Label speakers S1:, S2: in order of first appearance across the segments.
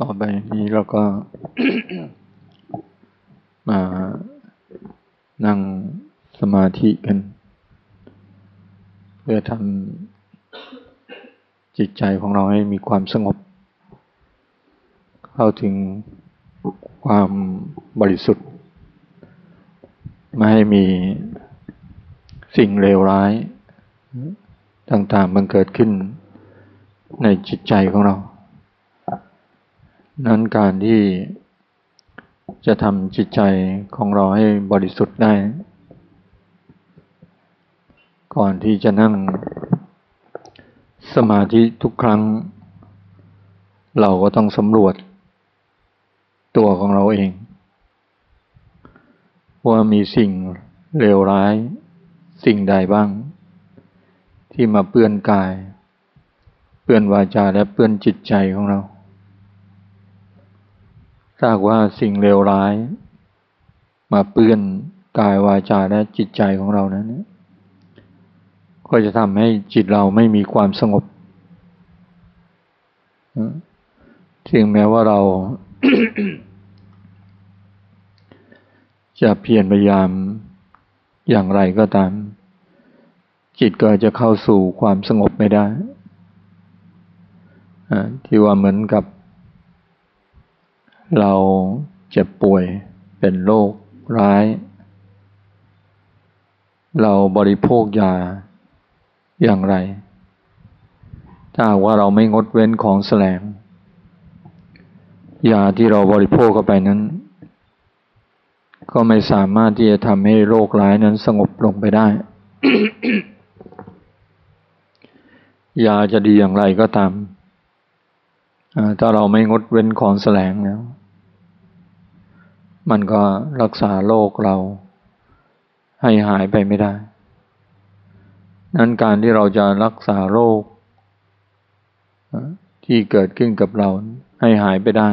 S1: ต่อไปนี้เราก็มานั่งสมาธิกัน เพื่อทำจิตใจของเราให้มีความสงบ เข้าถึงความบริสุทธิ์ ไม่ให้มีสิ่งเลวร้าย ต่างๆมันเกิดขึ้นในจิตใจของเรา นั้นการที่จะทำจิตใจของเราให้บริสุทธิ์ได้ ก่อนที่จะนั่งสมาธิทุกครั้ง เราก็ต้องสำรวจตัวของเราเอง ว่ามีสิ่งเลวร้ายสิ่งใดบ้าง ที่มาเปื้อนกาย เปื้อนวาจาและเปื้อนจิตใจของเรา ถ้าว่าสิ่งเลวร้าย มาเปื้อนกายวาจาและจิตใจของเรานั้น ก็จะทำให้จิตเราไม่มีความสงบถึงแม้ว่าเรา จะเพียรพยายามอย่างไรก็ตาม จิตก็จะเข้าสู่ความสงบไม่ได้ที่ว่าเหมือนกับ เราเจ็บป่วยเป็นโรคร้าย เราบริโภคยาอย่างไร ถ้าว่าเราไม่งดเว้นของแสลง ยาที่เราบริโภคเข้าไปนั้น ก็ไม่สามารถที่จะทำให้โรคร้ายนั้นสงบลงไปได้ ยาจะดีอย่างไรก็ตาม ถ้าเราไม่งดเว้นของแสลงแล้ว มันก็รักษาโรคเรา ให้หายไปไม่ได้ นั้นการที่เราจะรักษาโรค ที่เกิดขึ้นกับเราให้หายไปได้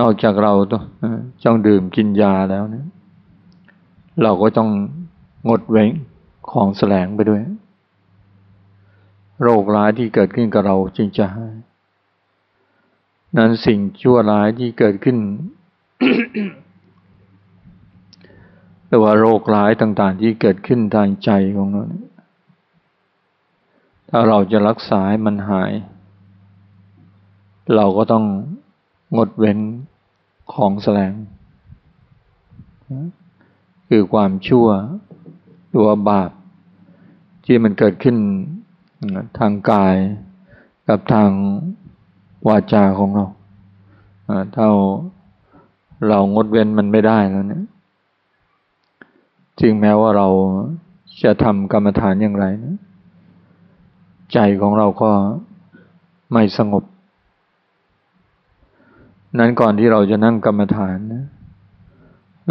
S1: นอกจากเราต้องดื่มกินยาแล้วเนี่ยเราก็ต้องงดเว้นของแสลงไปด้วย โรคร้ายที่เกิดขึ้นกับเราจึงจะหายนั้นสิ่งชั่วร้ายที่เกิดขึ้น หรือว่าโรคร้ายต่าง ๆ ที่เกิดขึ้นทางใจของเราถ้าเราจะรักษาให้มันหาย เราก็ต้องงดเว้นของแสลง คือความชั่วหรือว่าบาป ที่มันเกิดขึ้นทางกายกับทางวาจาของเราถ้า เรางดเว้นมันไม่ได้แล้วเนี่ยจึงแม้ว่าเราจะทำกรรมฐานอย่างไรนะใจของเราก็ไม่สงบ นั้นก่อนที่เราจะนั่งกรรมฐานนะ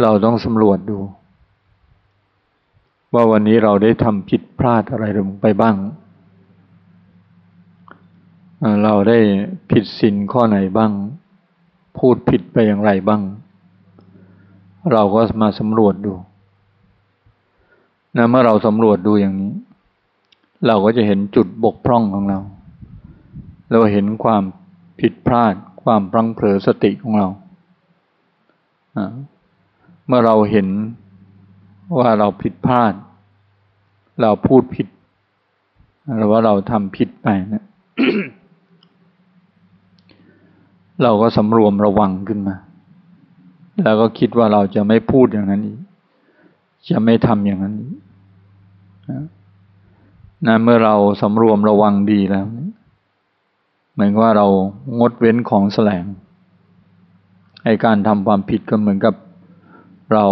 S1: เราต้องสำรวจดู ว่าวันนี้เราได้ทำผิดพลาดอะไรลงไปบ้าง เราได้ผิดศีลข้อไหนบ้าง พูดผิดไปอย่างไรบ้าง เราก็มาสำรวจดูนะเมื่อเราสำรวจดูอย่างนี้ เราก็จะเห็นจุดบกพร่องของเรา เราเห็นความผิดพลาด ความพลังเผลอสติของเราเมื่อเราเห็นว่าเราผิดพลาด เราพูดผิดหรือว่าเราทำผิดไปนะเราก็สำรวมระวังขึ้นมา แล้วก็คิดว่าเราจะไม่พูดอย่างนั้นอีก จะไม่ทำอย่างนั้นอีกนะเมื่อเราสำรวมระวังดีแล้วเหมือนว่าเรางดเว้นของแสลงให้การทำความผิดก็เหมือนกับเรา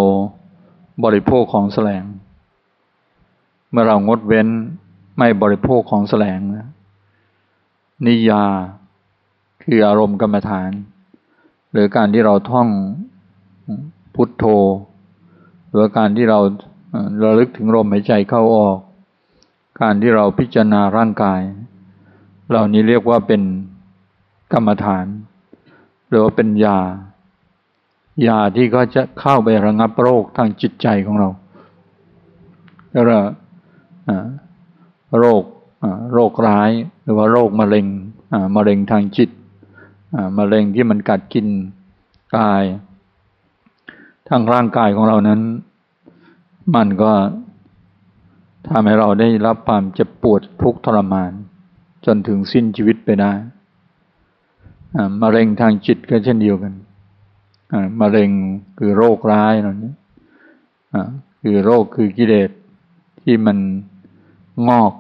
S1: บริโภคของแสลง เมื่อเรางดเว้นไม่บริโภคของแสลงนะนิยาคืออารมณ์กรรมฐาน หรือการที่เราท่อง พุทโธหรือการที่เราระลึกถึงลมหายใจเข้าออก การที่เราพิจารณาร่างกาย เหล่านี้เรียกว่าเป็นกรรมฐาน หรือว่าเป็นยา ยาที่ก็จะเข้าไประงับโรคทางจิตใจของเราแล้วโรคโรคร้ายหรือว่าโรคมะเร็งมะเร็งทางจิตมะเร็งที่มันกัดกินกาย ทางร่างกายของเรานั้น มันก็ทำให้เราได้รับความเจ็บปวดทุกทรมาน จนถึงสิ้นชีวิตไปได้มะเร็งทางจิตก็เช่นเดียวกันมะเร็งคือโรคร้ายเหล่านี้คือโรคคือกิเลสที่มันงอก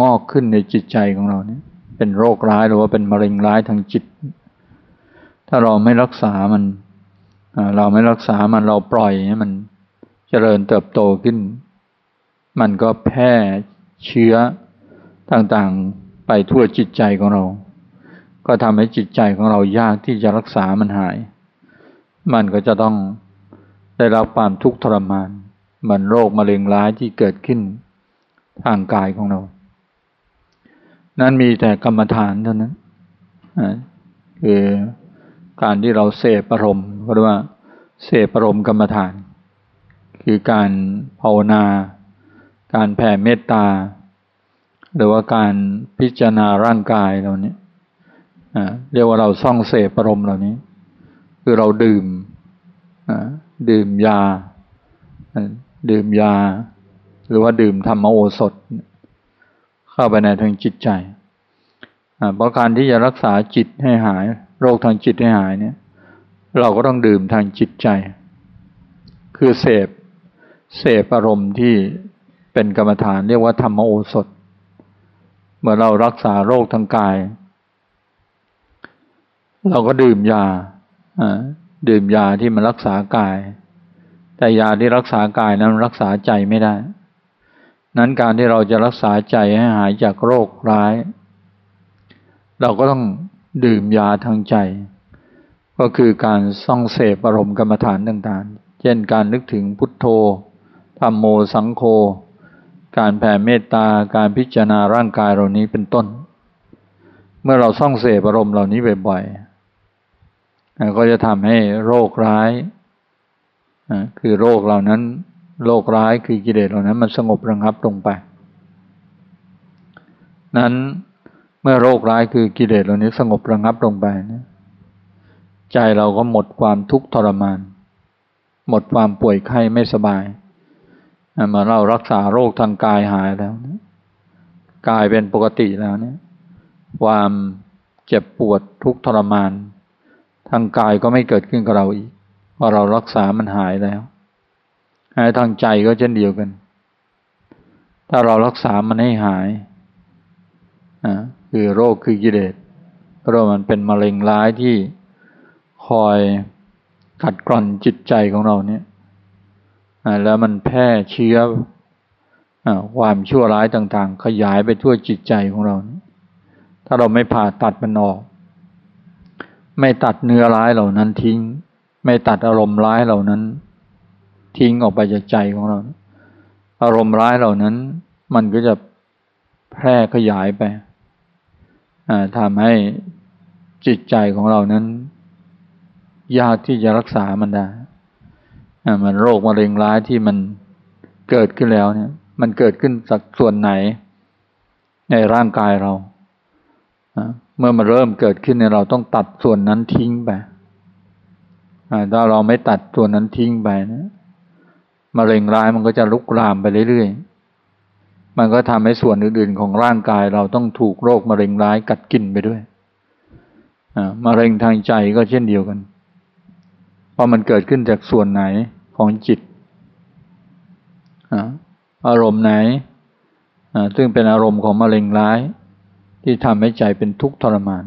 S1: งอกขึ้นในจิตใจของเราเนี่ย เป็นโรคร้ายหรือว่าเป็นมะเร็งร้ายทางจิต ถ้าเราไม่รักษามัน เราไม่รักษามันเราปล่อยให้มันเจริญเติบโตขึ้น มันก็แพร่เชื้อต่างๆไปทั่วจิตใจของเรา ก็ทำให้จิตใจของเรายากที่จะรักษามันหาย มันก็จะต้องได้รับความทุกข์ทรมานเหมือนโรคมะเร็งร้ายที่เกิดขึ้นทางกายของเรา นั้นมีแต่กรรมฐานเท่านั้นคือ การที่เราเสพอารมณ์ก็เรียกว่าเสพอารมณ์กรรมฐาน คือการภาวนา การแผ่เมตตา หรือว่าการพิจารณาร่างกายเราเนี้ยเรียกว่าเราซ่องเสพอารมณ์เหล่านี้ คือเราดื่มดื่มยา ดื่มยา หรือว่าดื่มธรรมโอสถ เข้าไปในทางจิตใจเพราะการที่จะรักษาจิตให้หาย โรคทางจิตให้หายเนี่ย เราก็ต้องดื่มทางจิตใจ คือเสพเสพอารมณ์ที่เป็นกรรมฐานเรียกว่าธรรมโอสถ เมื่อเรารักษาโรคทางกาย เราก็ดื่มยาดื่มยาที่มันรักษากาย แต่ยาที่รักษากายนั้นรักษาใจไม่ได้ นั้นการที่เราจะรักษาใจให้หายจากโรคร้าย เราก็ต้อง ดื่มยาทางใจ ก็คือการส่องเสพอารมณ์กรรมฐานต่างๆ เช่นการนึกถึงพุทโธธรรมโมสังโฆการแผ่เมตตาการพิจารณาร่างกายเหล่านี้เป็นต้น เมื่อเราส่องเสพอารมณ์เหล่านี้บ่อยๆก็จะทำให้โรคร้ายคือโรคเหล่านั้นโรคร้ายคือกิเลสเหล่านั้นมันสงบระงับลงไป นั้น มื่อโรคร้ายคือกิเลสเหล่านี้สงบระงับลงไปนะใจเราก็หมดความทุกข์ทรมาน หมดความป่วยไข้ไม่สบายมาเรารักษาโรคทางกายหายแล้วนะกายเป็นปกติแล้วเนี่ย ความเจ็บปวดทุกข์ทรมาน ทางกายก็ไม่เกิดขึ้นกับเราอีกเพราะเรารักษามันหายแล้วหายทางใจก็เช่นเดียวกัน ถ้าเรารักษามันให้หายอ่า คือโรคคือกิเลสเพราะมันเป็นมะเร็งร้ายที่คอยขัดกร่อนจิตใจของเราเนี่ยแล้วมันแพร่เชื้อความชั่วร้ายต่างๆ ขยายไปทั่วจิตใจของเรา ถ้าเราไม่ผ่าตัดมันออก ไม่ตัดเนื้อร้ายเหล่านั้นทิ้ง ไม่ตัดอารมณ์ร้ายเหล่านั้น ทิ้งออกไปจากใจของเรา อารมณ์ร้ายเหล่านั้น มันก็จะแพร่ขยายไป ทำให้จิตใจของเรานั้น ยากที่จะรักษามันได้มันโรคมะเร็งร้ายที่มันเกิดขึ้นแล้วเนี่ย มันเกิดขึ้นจากส่วนไหน ในร่างกายเรา เมื่อมันเริ่มเกิดขึ้นเนี่ยเราต้องตัดส่วนนั้นทิ้งไปถ้าเราไม่ตัดส่วนนั้นทิ้งไปนะมะเร็งร้ายมันก็จะลุกลามไปเรื่อยๆ มันก็ทำให้ส่วนอื่นๆ ของร่างกายเราต้องถูกโรคมะเร็งร้ายกัดกินไปด้วยมะเร็งทางใจก็เช่นเดียวกัน เพราะมันเกิดขึ้นจากส่วนไหนของจิต อารมณ์ไหน ซึ่งเป็นอารมณ์ของมะเร็งร้าย ที่ทำให้ใจเป็นทุกข์ทรมาน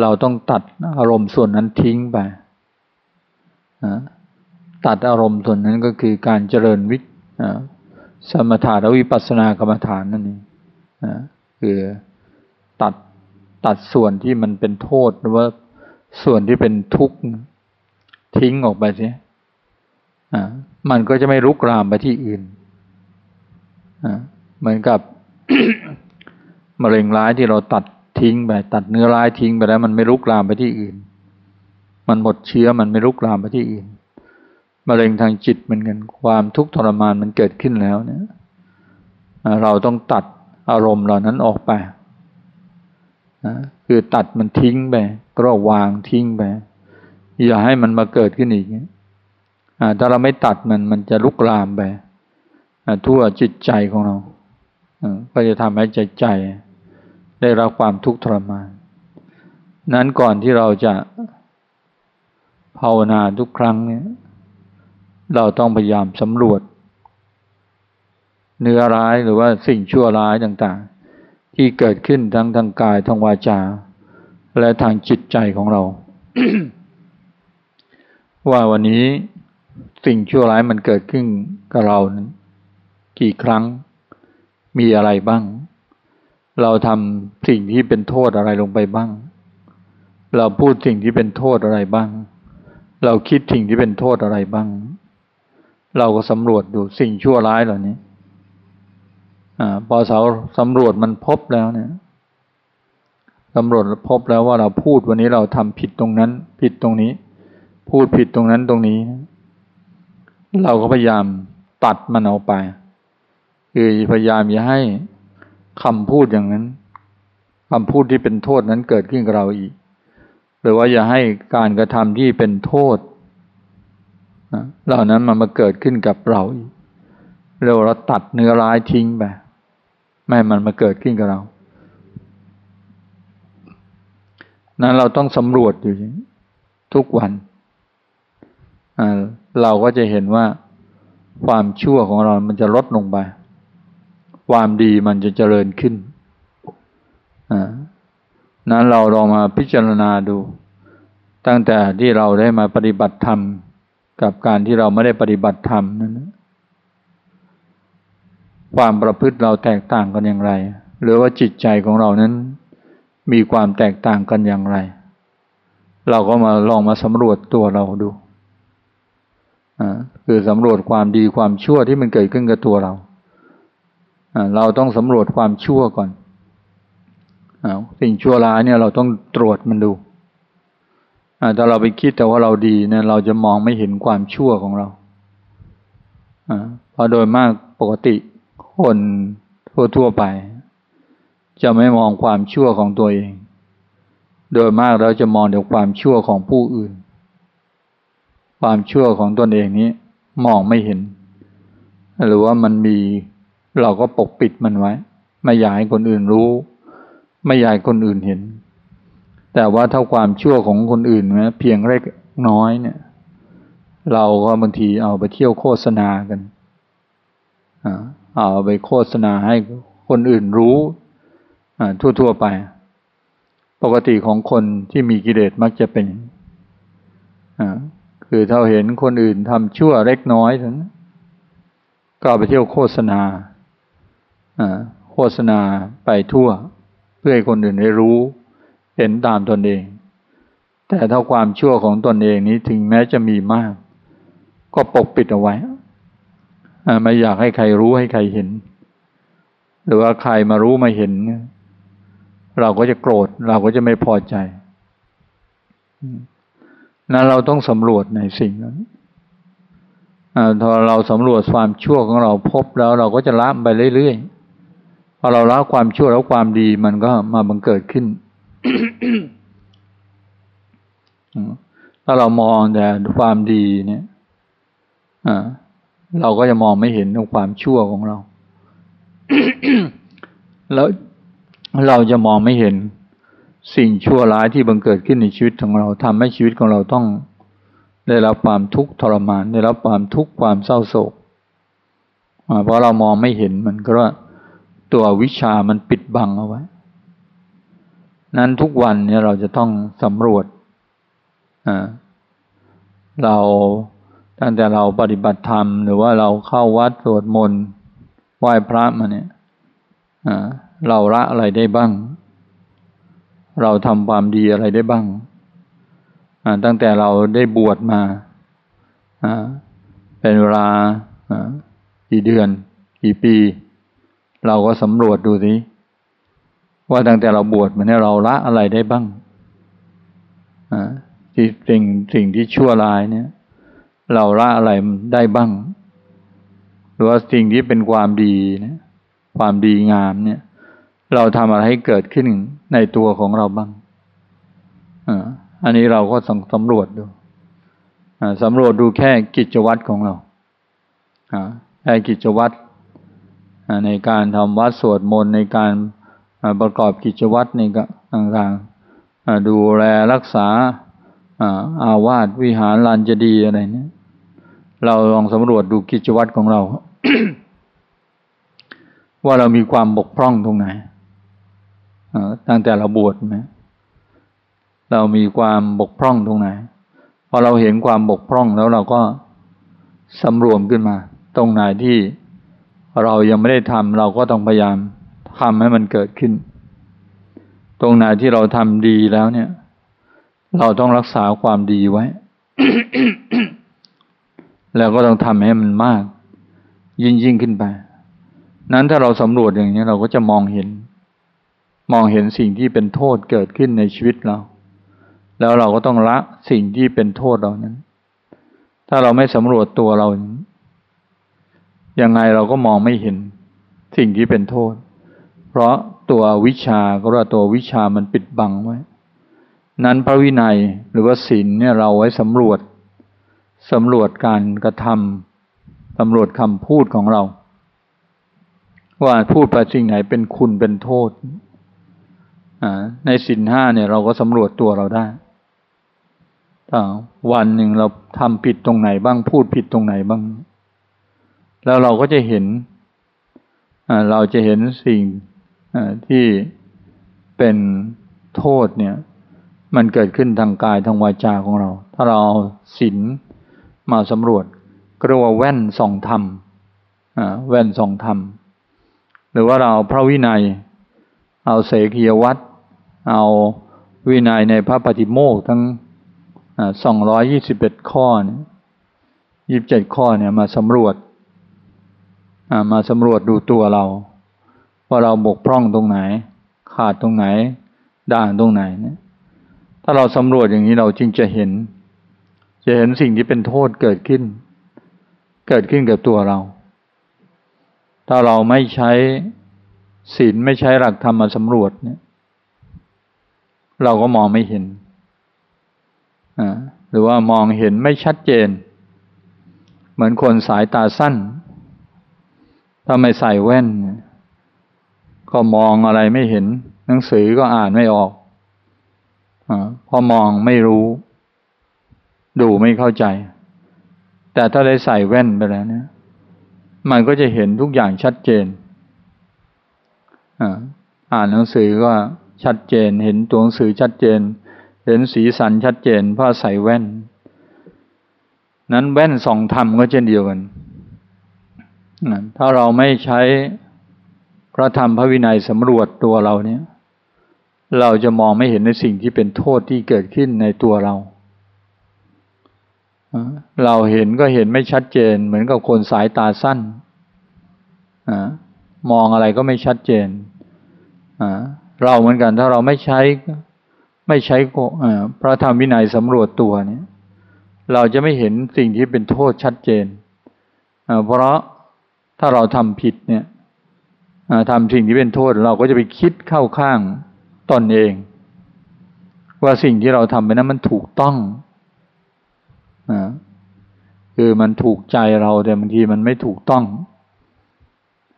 S1: เราต้องตัดอารมณ์ส่วนนั้นทิ้งไป ตัดอารมณ์ส่วนนั้นก็คือการเจริญวิ สมถะและวิปัสสนากรรมฐานนั่นเองคือตัดตัดส่วนที่มันเป็นโทษหรือว่าส่วนที่เป็นทุกข์ทิ้งออกไปเสียมันก็จะไม่ลุกรามไปที่อื่นเหมือนกับมะเร็งร้ายที่เราตัดทิ้งไปตัดเนื้อร้ายทิ้งไปแล้ว มันไม่ลุกลามไปที่อื่น มันหมดเชื้อมันไม่ลุกลามไปที่อื่น มะเร็งทางจิตเหมือนกันความทุกข์ทรมานมันเกิดขึ้นแล้วเนี่ยเราต้องตัดอารมณ์เหล่านั้นออกไปคือตัดมันทิ้งไปก็วางทิ้งไปอย่าให้มันมาเกิดขึ้นอีกถ้าเราไม่ตัดมันมันจะลุกลามไปทั่วจิตใจของเราก็จะทำให้ใจใจ ได้รับความทุกข์ทรมาน นั้นก่อนที่เราจะภาวนาทุกครั้งเนี่ย เราต้องพยายามสำรวจ เนื้อร้ายหรือว่าสิ่งชั่วร้ายต่างๆ ที่เกิดขึ้นทั้งทางกายทางวาจา และทางจิตใจของเรา ว่าวันนี้สิ่งชั่วร้ายมันเกิดขึ้นกับเรานั้นกี่ครั้งมีอะไรบ้าง เราทำสิ่งที่เป็นโทษอะไรลงไปบ้าง เราพูดสิ่งที่เป็นโทษอะไรบ้าง เราคิดสิ่งที่เป็นโทษอะไรบ้าง เราก็สำรวจดูสิ่งชั่วร้ายเหล่านี้อพอเราสำรวจมันพบแล้วเนี่ยสำรวจพบแล้วว่าเราพูดวันนี้เราทำผิดตรงนั้น ผิดตรงนี้ พูดผิดตรงนั้นตรงนี้ เราก็พยายามตัดมันออกไป คือพยายามอย่าให้คำพูดอย่างนั้นคำพูดที่เป็นโทษนั้นเกิดขึ้นกับเราอีก หรือว่าอย่าให้การกระทำที่เป็นโทษ เหล่านั้นมันมาเกิดขึ้นกับเราเราเราตัดเนื้อร้ายทิ้งไปไม่มันมาเกิดขึ้นกับเรา นั้นเราต้องสำรวจอยู่ทุกวัน เราก็จะเห็นว่าความชั่วของเรา มันจะลดลงไป ความดีมันจะเจริญขึ้น นั้นเราลองมาพิจารณาดู ตั้งแต่ที่เราได้มาปฏิบัติธรรม กับการที่เราไม่ได้ปฏิบัติธรรมนั้นความประพฤติเราแตกต่างกันอย่างไร หรือว่าจิตใจของเรานั้น มีความแตกต่างกันอย่างไร เราก็มาลองมาสำรวจตัวเราดูคือสำรวจความดีความชั่วที่มันเกิดขึ้นกับตัวเรา เราต้องสำรวจความชั่วก่อน สิ่งชั่วร้ายเนี่ยเราต้องตรวจมันดู ถ้าเราไปคิดแต่ว่าเราดีเนี่ยเราจะมองไม่เห็นความชั่วของเราเพราะโดยมากปกติคนทั่วๆไป จะไม่มองความชั่วของตัวเอง โดยมากเราจะมองแต่ความชั่วของผู้อื่น ความชั่วของตนเองนี้มองไม่เห็น หรือว่ามันมีเราก็ปกปิดมันไว้ ไม่อยากให้คนอื่นรู้ ไม่อยากให้คนอื่นเห็น แต่ว่าถ้าความชั่วของคนอื่นนะเพียงเล็กน้อยเนี่ย เราก็บางทีเอาไปเที่ยวโฆษณากันเอาไปโฆษณาให้คนอื่นรู้ทั่วๆไป ปกติของคนที่มีกิเลสมักจะเป็นคือถ้าเห็นคนอื่นทำชั่วเล็กน้อยถึงก็ไปเที่ยวโฆษณาโฆษณาไปทั่ว เพื่อให้คนอื่นได้รู้ เห็นตามตนเอง แต่ถ้าความชั่วของตนเองนี้ถึงแม้จะมีมาก ก็ปกปิดเอาไว้ไม่อยากให้ใครรู้ให้ใครเห็น หรือว่าใครมารู้มาเห็น เราก็จะโกรธ เราก็จะไม่พอใจนั้นเราต้องสำรวจในสิ่งนั้นพอเราสำรวจความชั่วของเราพบแล้วเราก็จะละไปเรื่อยๆพอเราละความชั่วแล้วความดีมันก็มาบังเกิดขึ้น ถ้าเรามองแต่ความดีเนี่ยเราก็จะมองไม่เห็นความชั่วของเรา แล้วเราจะมองไม่เห็นสิ่งชั่วร้ายที่บังเกิดขึ้นในชีวิตของเราทำให้ชีวิตของเราต้องได้รับความทุกข์ทรมาน ได้รับความทุกข์ความเศร้าโศกเพราะเรามองไม่เห็นมันก็ว่าตัววิชามันปิดบังเอาไว้ นั้นทุกวันเนี่ยเราจะต้องสำรวจ เราตั้งแต่เราปฏิบัติธรรม หรือว่าเราเข้าวัดสวดมนต์ไหว้พระมาเนี่ยเราละอะไรได้บ้าง เราทำความดีอะไรได้บ้าง ตั้งแต่เราได้บวชมา เป็นเวลากี่เดือน กี่ปี เราก็สำรวจดูสิว่าตั้งแต่เราบวชมาเนี่ยเราละอะไรได้บ้าง ที่สิ่งสิ่งที่ชั่วร้ายเนี่ย เราละอะไรได้บ้าง หรือว่าสิ่งที่เป็นความดีเนี่ยความดีงามเนี่ย เราทำอะไรให้เกิดขึ้นในตัวของเราบ้างอันนี้เราก็สำรวจดูสำรวจดูแค่กิจวัตรของเราแค่กิจวัตรในการทำวัดสวดมนต์ในการประกอบกิจวัตรในต่างๆดูแลรักษา อาวาสวิหารลานเจดีอะไรเนี่ย เราลองสำรวจดูกิจวัตรของเรา ว่าเรามีความบกพร่องตรงไหนตั้งแต่เราบวชไหมเรามีความบกพร่องตรงไหนพอเราเห็นความบกพร่องแล้วเราก็สำรวมขึ้นมา ตรงไหนที่เรายังไม่ได้ทำเราก็ต้องพยายามทำให้มันเกิดขึ้น ตรงไหนที่เราทำดีแล้วเนี่ย เราต้องรักษาความดีไว้ แล้วก็ต้องทำให้มันมาก ยิ่งยิ่งขึ้นไป นั้นถ้าเราสำรวจอย่างนี้เราก็จะมองเห็น มองเห็นสิ่งที่เป็นโทษเกิดขึ้นในชีวิตเรา แล้วเราก็ต้องละสิ่งที่เป็นโทษเรานั้น ถ้าเราไม่สำรวจตัวเรายังไงเราก็มองไม่เห็นสิ่งที่เป็นโทษ เพราะตัววิชาก็ว่าตัววิชามันปิดบังไว้ นั้นพระวินัยหรือว่าศีลเนี่ยเราไว้สำรวจสำรวจการกระทำสำรวจคำพูดของเรา ว่าพูดไปสิ่งไหนเป็นคุณเป็นโทษในสินห้าเนี่ยเราก็สำรวจตัวเราได้วันหนึ่งเราทำผิดตรงไหนบ้างพูดผิดตรงไหนบ้าง แล้วเราก็จะเห็นเราจะเห็นสิ่งที่เป็นโทษเนี่ย มันเกิดขึ้นทางกายทางวาจาของเรา ถ้าเราเอาศีลมาสำรวจก็เรียกว่าแว่นส่องธรรมแว่นส่องธรรม หรือว่าเราพระวินัย เอาเสกียวัตรเอาวินัยในพระปฏิโมกทั้งสองร้อยยี่สิบเอ็ดข้อยี่สิบเจ็ดข้อเนี่ยมาสำรวจมาสำรวจดูตัวเรา ว่าเราบกพร่องตรงไหน ขาดตรงไหน ด่างตรงไหนเนี่ย ถ้าเราสำรวจอย่างนี้เราจึงจะเห็น จะเห็นสิ่งที่เป็นโทษเกิดขึ้น เกิดขึ้นกับตัวเรา ถ้าเราไม่ใช้ศีลไม่ใช้หลักธรรมมาสำรวจเนี่ย เราก็มองไม่เห็นหรือว่ามองเห็นไม่ชัดเจน เหมือนคนสายตาสั้น ถ้าไม่ใส่แว่น ก็มองอะไรไม่เห็น หนังสือก็อ่านไม่ออก อพอมองไม่รู้ ดูไม่เข้าใจ แต่ถ้าได้ใส่แว่นไปแล้วเนี่ย มันก็จะเห็นทุกอย่างชัดเจนอ่านหนังสือก็ชัดเจน เห็นตัวหนังสือชัดเจน เห็นสีสันชัดเจน เพราะใส่แว่น นั้นแว่นสองธรรมก็เช่นเดียวกันถ้าเราไม่ใช้พระธรรมพระวินัยสำรวจตัวเราเนี่ย เราจะมองไม่เห็นในสิ่งที่เป็นโทษที่เกิดขึ้นในตัวเรา เราเห็นก็เห็นไม่ชัดเจน เหมือนกับคนสายตาสั้น มองอะไรก็ไม่ชัดเจน เราเหมือนกันถ้าเราไม่ใช้ไม่ใช้พระธรรมวินัยสำรวจตัวเนี่ย เราจะไม่เห็นสิ่งที่เป็นโทษชัดเจน เพราะถ้าเราทำผิดเนี่ยทำสิ่งที่เป็นโทษ เราก็จะไปคิดเข้าข้าง ตนเอง ว่าสิ่งที่เราทำไปนั้นมันถูกต้องอคือมันถูกใจเราแต่บางทีมันไม่ถูกต้อง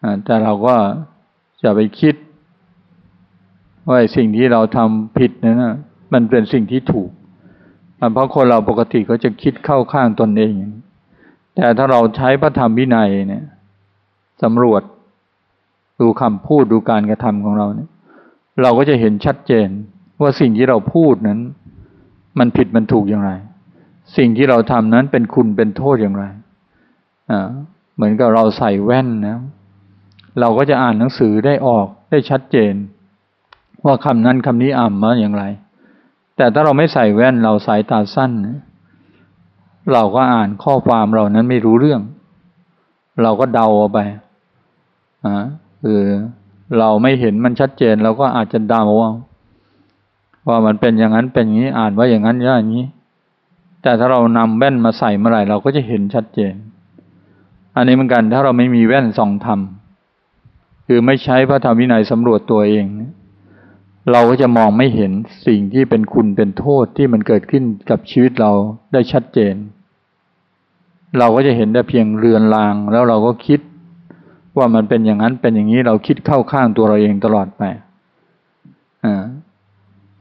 S1: อแต่เราก็จะไปคิด ว่าสิ่งที่เราทำผิดนั้นมันเป็นสิ่งที่ถูก เพราะคนเราปกติก็จะคิดเข้าข้างตนเอง แต่ถ้าเราใช้พระธรรมวินัยเนี่ยสำรวจดูคำพูดดูการกระทำของเราเนี่ย เราก็จะเห็นชัดเจนว่าสิ่งที่เราพูดนั้น มันผิดมันถูกอย่างไร สิ่งที่เราทำนั้นเป็นคุณเป็นโทษอย่างไรอ่าเหมือนกับเราใส่แว่นนะ เราก็จะอ่านหนังสือได้ออกได้ชัดเจน ว่าคำนั้นคำนี้อ่านมาอย่างไร แต่ถ้าเราไม่ใส่แว่นเราสายตาสั้น เราก็อ่านข้อความเรานั้นไม่รู้เรื่อง เราก็เดาเอาไปอ่าคือ เราไม่เห็นมันชัดเจนเราก็อาจจะเดาว่าว่ามันเป็นอย่างนั้นเป็นอย่างนี้อ่านว่าอย่างนั้นอย่างนี้ แต่ถ้าเรานำแว่นมาใส่เมื่อไหร่เราก็จะเห็นชัดเจน อันนี้เหมือนกันถ้าเราไม่มีแว่นส่องธรรมคือไม่ใช้พระธรรมวินัยสำรวจตัวเอง เราก็จะมองไม่เห็นสิ่งที่เป็นคุณเป็นโทษที่มันเกิดขึ้นกับชีวิตเราได้ชัดเจน เราก็จะเห็นได้เพียงเรือนรางแล้วเราก็คิด ว่ามันเป็นอย่างนั้นเป็นอย่างนี้เราคิดเข้าข้างตัวเราเองตลอดไปอ่า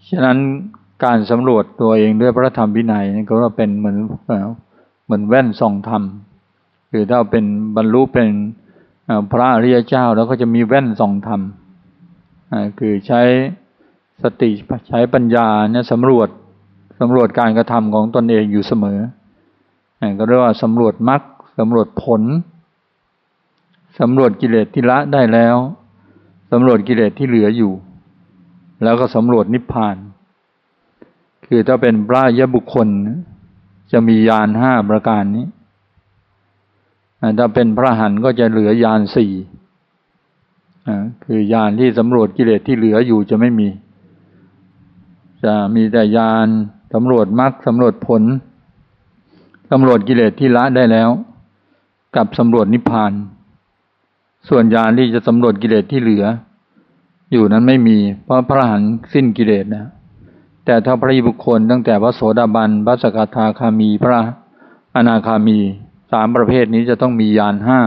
S1: ฉะนั้นการสำรวจตัวเองด้วยพระธรรมวินัยนี่ก็ว่าเป็นเหมือนเหมือนแว่นส่องธรรมคือถ้าเป็นบรรลุเป็นพระอริยเจ้าแล้วก็จะมีแว่นส่องธรรมคือใช้สติใช้ปัญญาเนี่ยสำรวจสำรวจการกระทำของตนเองอยู่เสมอก็เรียกว่าสำรวจมรรคสำรวจผล สำรวจกิเลสที่ละได้แล้วสำรวจกิเลสที่เหลืออยู่ แล้วก็สำรวจนิพพาน คือถ้าเป็นพระยบุคคล จะมียานห้าประการนี้ถ้าเป็นพระหันก็จะเหลือยานสี่คือยานที่สำรวจกิเลสที่เหลืออยู่จะไม่มี จะมีแต่ยานสำรวจมรรคสำรวจผลสำรวจกิเลสที่ละได้แล้ว กับสำรวจนิพพาน ส่วนญาณที่จะสำรวจกิเลสที่เหลือ อยู่นั้นไม่มี เพราะพระหันสิ้นกิเลสนะ แต่ถ้าพระบุคคลตั้งแต่พระโสดาบันพระสกทาคามีพระอนาคามีสามประเภทนี้จะต้องมียานห้า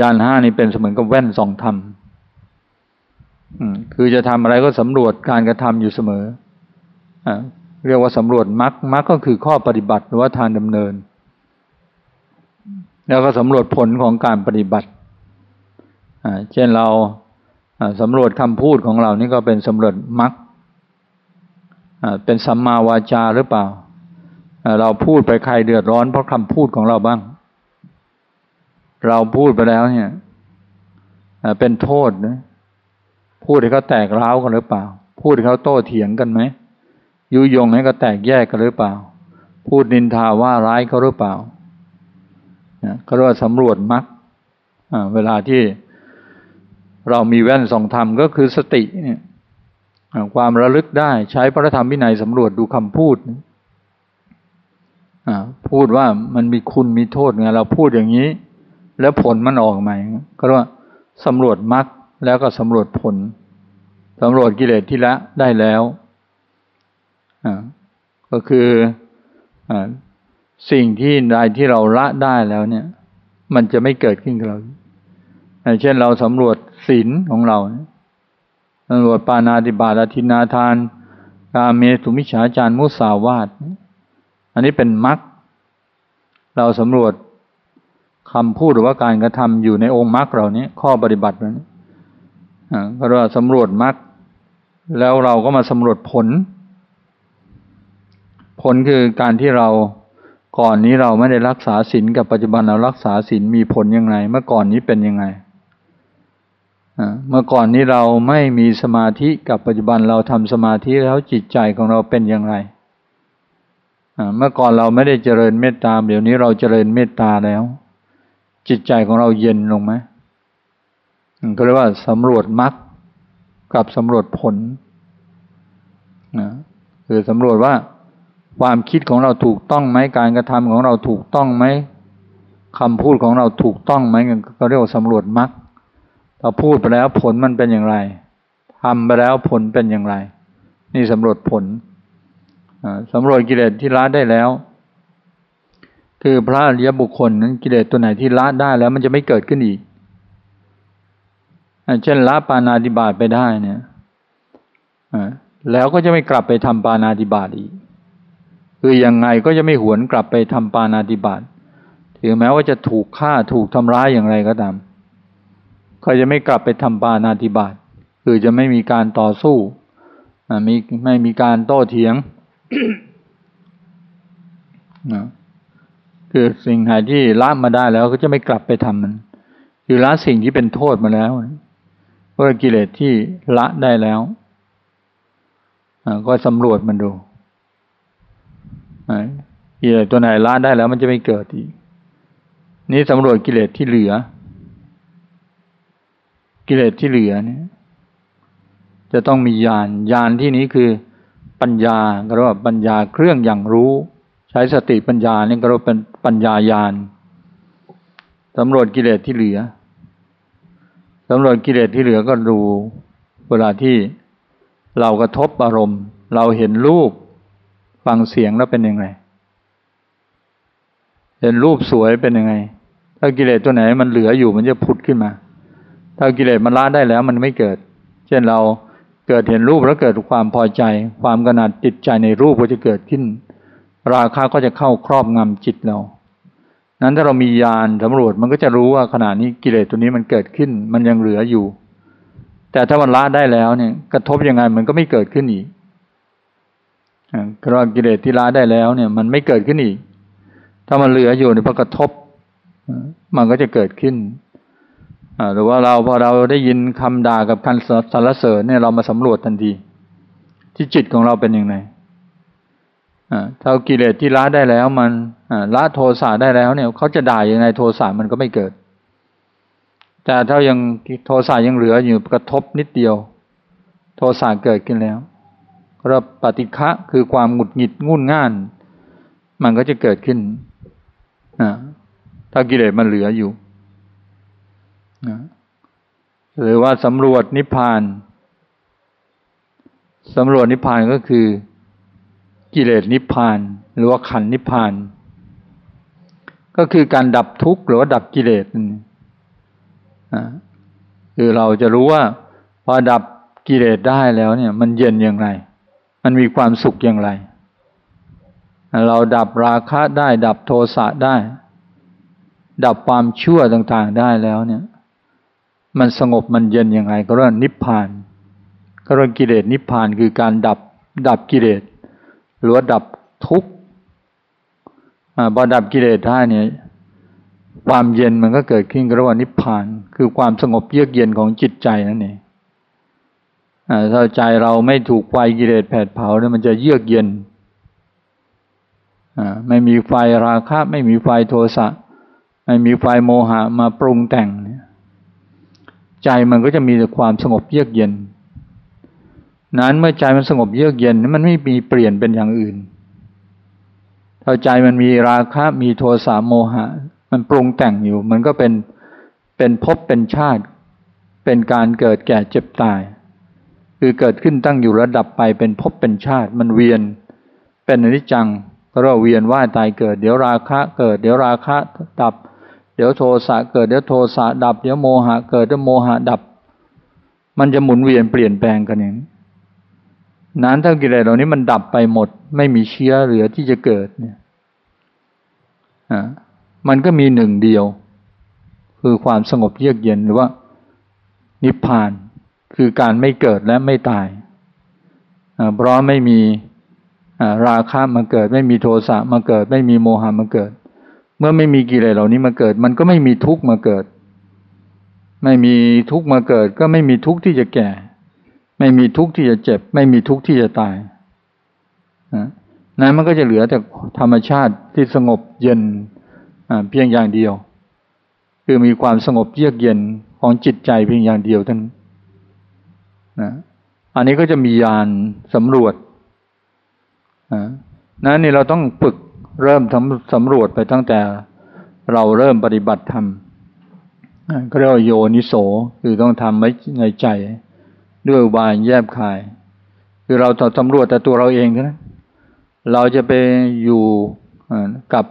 S1: ยานห้านี่เป็นเสมือนกับแว่นสองธรรมคือจะทำอะไรก็สำรวจการกระทำอยู่เสมออเรียกว่าสำรวจมรรคมรรคก็คือข้อปฏิบัติหรือว่าทางดำเนิน แล้วก็สำรวจผลของการปฏิบัติเช่นเราสำรวจคำพูดของเรานี่ก็เป็นสำรวจมรรคเป็นสัมมาวาจาหรือเปล่า เราพูดไปใครเดือดร้อนเพราะคำพูดของเราบ้าง เราพูดไปแล้วเนี่ยเป็นโทษนะพูดให้เขาแตกร้าวกันหรือเปล่า พูดให้เขาโต้เถียงกันไหมยุยงให้เขาแตกแยกกันหรือเปล่า พูดนินทาว่าร้ายเขาหรือเปล่า ก็เรียกว่าสำรวจมรรคเวลาที่เรามีแว่นสองธรรมก็คือสติเนี่ยความระลึกได้ใช้พระธรรมวินัยสำรวจดูคำพูดพูดว่ามันมีคุณมีโทษไงเราพูดอย่างนี้ แล้วผลมันออกใหมก็เรียกว่าสำรวจมรรคแล้วก็สำรวจผลสำรวจกิเลสที่ละได้แล้วก็คือ สิ่งที่ใดที่เราละได้แล้วเนี่ย มันจะไม่เกิดขึ้นกับเราเช่นเราสำรวจศีลของเราสำรวจปานาติบาตทินาทานกาเมสุมิชฌาจารมุสาวาตอันนี้เป็นมรรคเราสำรวจคำพูดหรือว่าการกระทำอยู่ในองค์มรรคเรานี้ข้อปฏิบัตินี้ก็เรียกว่าสำรวจมรรคแล้วเราก็มาสำรวจผล ผลคือการที่เรา ก่อนนี้เราไม่ได้รักษาศีลกับปัจจุบันเรารักษาศีลมีผลยังไง เมื่อก่อนนี้เป็นยังไงเมื่อก่อนนี้เราไม่มีสมาธิกับปัจจุบันเราทำสมาธิแล้วจิตใจของเราเป็นอย่างไรเมื่อก่อนเราไม่ได้เจริญเมตตาเดี๋ยวนี้เราเจริญเมตตาแล้ว จิตใจของเราเย็นลงไหมก็เรียกว่าสำรวจมรรคกับสำรวจผลนะคือสำรวจว่า ความคิดของเราถูกต้องไหมการกระทำของเราถูกต้องไหมคำพูดของเราถูกต้องไหมก็เรียกว่าสำรวจมรรคเราพูดไปแล้วผลมันเป็นอย่างไรทำไปแล้วผลเป็นอย่างไร นี่สำรวจผลสำรวจกิเลสที่ละได้แล้ว คือพระอริยบุคคลนั้นกิเลสตัวไหนที่ละได้แล้วมันจะไม่เกิดขึ้นอีกเช่นละปานาติบาตไปได้เนี่ยแล้วก็จะไม่กลับไปทำปานาติบาตอีก คือยังไงก็จะไม่หวนกลับไปทำปานาติบาตถึงแม้ว่าจะถูกฆ่าถูกทำร้ายอย่างไรก็ตามก็จะไม่กลับไปทำปานาติบาตคือจะไม่มีการต่อสู้มีไม่มีการโต้เถียงคือสิ่งไหนที่ละมาได้แล้วก็จะไม่กลับไปทำมัน คือละสิ่งที่เป็นโทษมาแล้วเพราะกิเลสที่ละได้แล้วก็สำรวจมันดู กิเลสตัวไหนละได้แล้วมันจะไม่เกิดอีก นี่สำรวจกิเลสที่เหลือ กิเลสที่เหลือเนี่ย จะต้องมีญาณญาณที่นี้คือปัญญาก็เรียกว่าปัญญาเครื่องอย่างรู้ ใช้สติปัญญานี่ก็เรียกเป็นปัญญาญาณสำรวจกิเลสที่เหลือสำรวจกิเลสที่เหลือก็ดู เวลาที่เรากระทบอารมณ์ เราเห็นรูป ฟังเสียงแล้วเป็นยังไงเห็นรูปสวยเป็นยังไง ถ้ากิเลสตัวไหนมันเหลืออยู่มันจะผุดขึ้นมา ถ้ากิเลสมันละได้แล้วมันไม่เกิด เช่นเราเกิดเห็นรูปแล้วเกิดความพอใจ ความกระหนัดติดใจในรูปก็จะเกิดขึ้น ราคาก็จะเข้าครอบงำจิตเรา นั้นถ้าเรามียานสำรวจมันก็จะรู้ว่าขณะนี้กิเลสตัวนี้มันเกิดขึ้น มันยังเหลืออยู่ แต่ถ้ามันละได้แล้วเนี่ยกระทบยังไงมันก็ไม่เกิดขึ้นอีก เพราะกิเลสที่ละได้แล้วเนี่ย มันไม่เกิดขึ้นอีก ถ้ามันเหลืออยู่ในพอกระทบ มันก็จะเกิดขึ้นหรือว่าเราพอเราได้ยินคำด่ากับคำสรรเสริญเนี่ยเรามาสำรวจทันที ที่จิตของเราเป็นยังไงถ้ากิเลสที่ละได้แล้ว มันละโทสะได้แล้วเนี่ยเขาจะด่ายังไงโทสะมันก็ไม่เกิด แต่ถ้ายังโทสะยังเหลืออยู่กระทบนิดเดียว โทสะเกิดขึ้นแล้ว ราปฏิฆะคือความหงุดหงิดงุ่นง่าน มันก็จะเกิดขึ้นนะถ้ากิเลสมันเหลืออยู่นะหรือว่าสำรวจนิพพานสำรวจนิพพานก็คือ กิเลสนิพพาน หรือว่าขันนิพพาน ก็คือการดับทุกข์หรือว่าดับกิเลสคือเราจะรู้ว่าพอดับกิเลสได้แล้วเนี่ย มันเย็นอย่างไร มันมีความสุขอย่างไร เราดับราคะได้ ดับโทสะได้ ดับความชั่วต่างๆได้แล้วเนี่ย มันสงบมันเย็นยังไงก็เรียกนิพพานก็เรียกกิเลสนิพพานคือการดับดับกิเลสหรือดับทุกข์พอดับกิเลสได้เนี่ยความเย็นมันก็เกิดขึ้นก็เรียกว่านิพพาน คือความสงบเยือกเย็นของจิตใจนั่นเอง ถ้าใจเราไม่ถูกไฟกิเลสแผดเผาเนี่ยมันจะเยือกเย็นไม่มีไฟราคะ ไม่มีไฟโทสะไม่มีไฟโมหะมาปรุงแต่งเนี่ยใจมันก็จะมีแต่ความสงบเยือกเย็น นั้นเมื่อใจมันสงบเยือกเย็น มันไม่มีเปลี่ยนเป็นอย่างอื่นถ้าใจมันมีราคะมีโทสะโมหะ มันปรุงแต่งอยู่ มันก็เป็นเป็นภพเป็นชาติ เป็นการเกิดแก่เจ็บตาย คือเกิดขึ้นตั้งอยู่ระดับไปเป็นภพเป็นชาติ มันเวียน เป็นอนิจจังก็เราเวียนว่ายตายเกิด เดี๋ยวราคะเกิด เดี๋ยวราคะดับ เดี๋ยวโทสะเกิด เดี๋ยวโทสะดับ เดี๋ยวโมหะเกิด เดี๋ยวโมหะดับ มันจะหมุนเวียนเปลี่ยนแปลงกันอย่างนั้นถ้ากิเลสเหล่านี้มันดับไปหมด ไม่มีเชื้อเหลือที่จะเกิดเนี่ยอ่ามันก็มีหนึ่งเดียว คือความสงบเยือกเย็นหรือว่านิพพาน คือการไม่เกิดและไม่ตาย เพราะไม่มีราคะมาเกิด ไม่มีโทสะมาเกิด ไม่มีโมหะมาเกิด เมื่อไม่มีกิเลสเหล่านี้มาเกิด มันก็ไม่มีทุกข์มาเกิด ไม่มีทุกข์มาเกิด ก็ไม่มีทุกข์ที่จะแก่ ไม่มีทุกข์ที่จะเจ็บ ไม่มีทุกข์ที่จะตายนั้นมันก็จะเหลือแต่ธรรมชาติที่สงบเย็นเพียงอย่างเดียว คือมีความสงบเยือกเย็นของจิตใจเพียงอย่างเดียวท่านน อันนี้ก็จะมียานสำรวจนั้นนี่เราต้องฝึกเริ่มสำรวจไปตั้งแต่เราเริ่มปฏิบัติธรรมก็เรียกว่าโยนิโสคือต้องทำไว้ในใจด้วยวายแยบคาย คือเราต้องสำรวจแต่ตัวเราเองนะเราจะไปอยู่กับ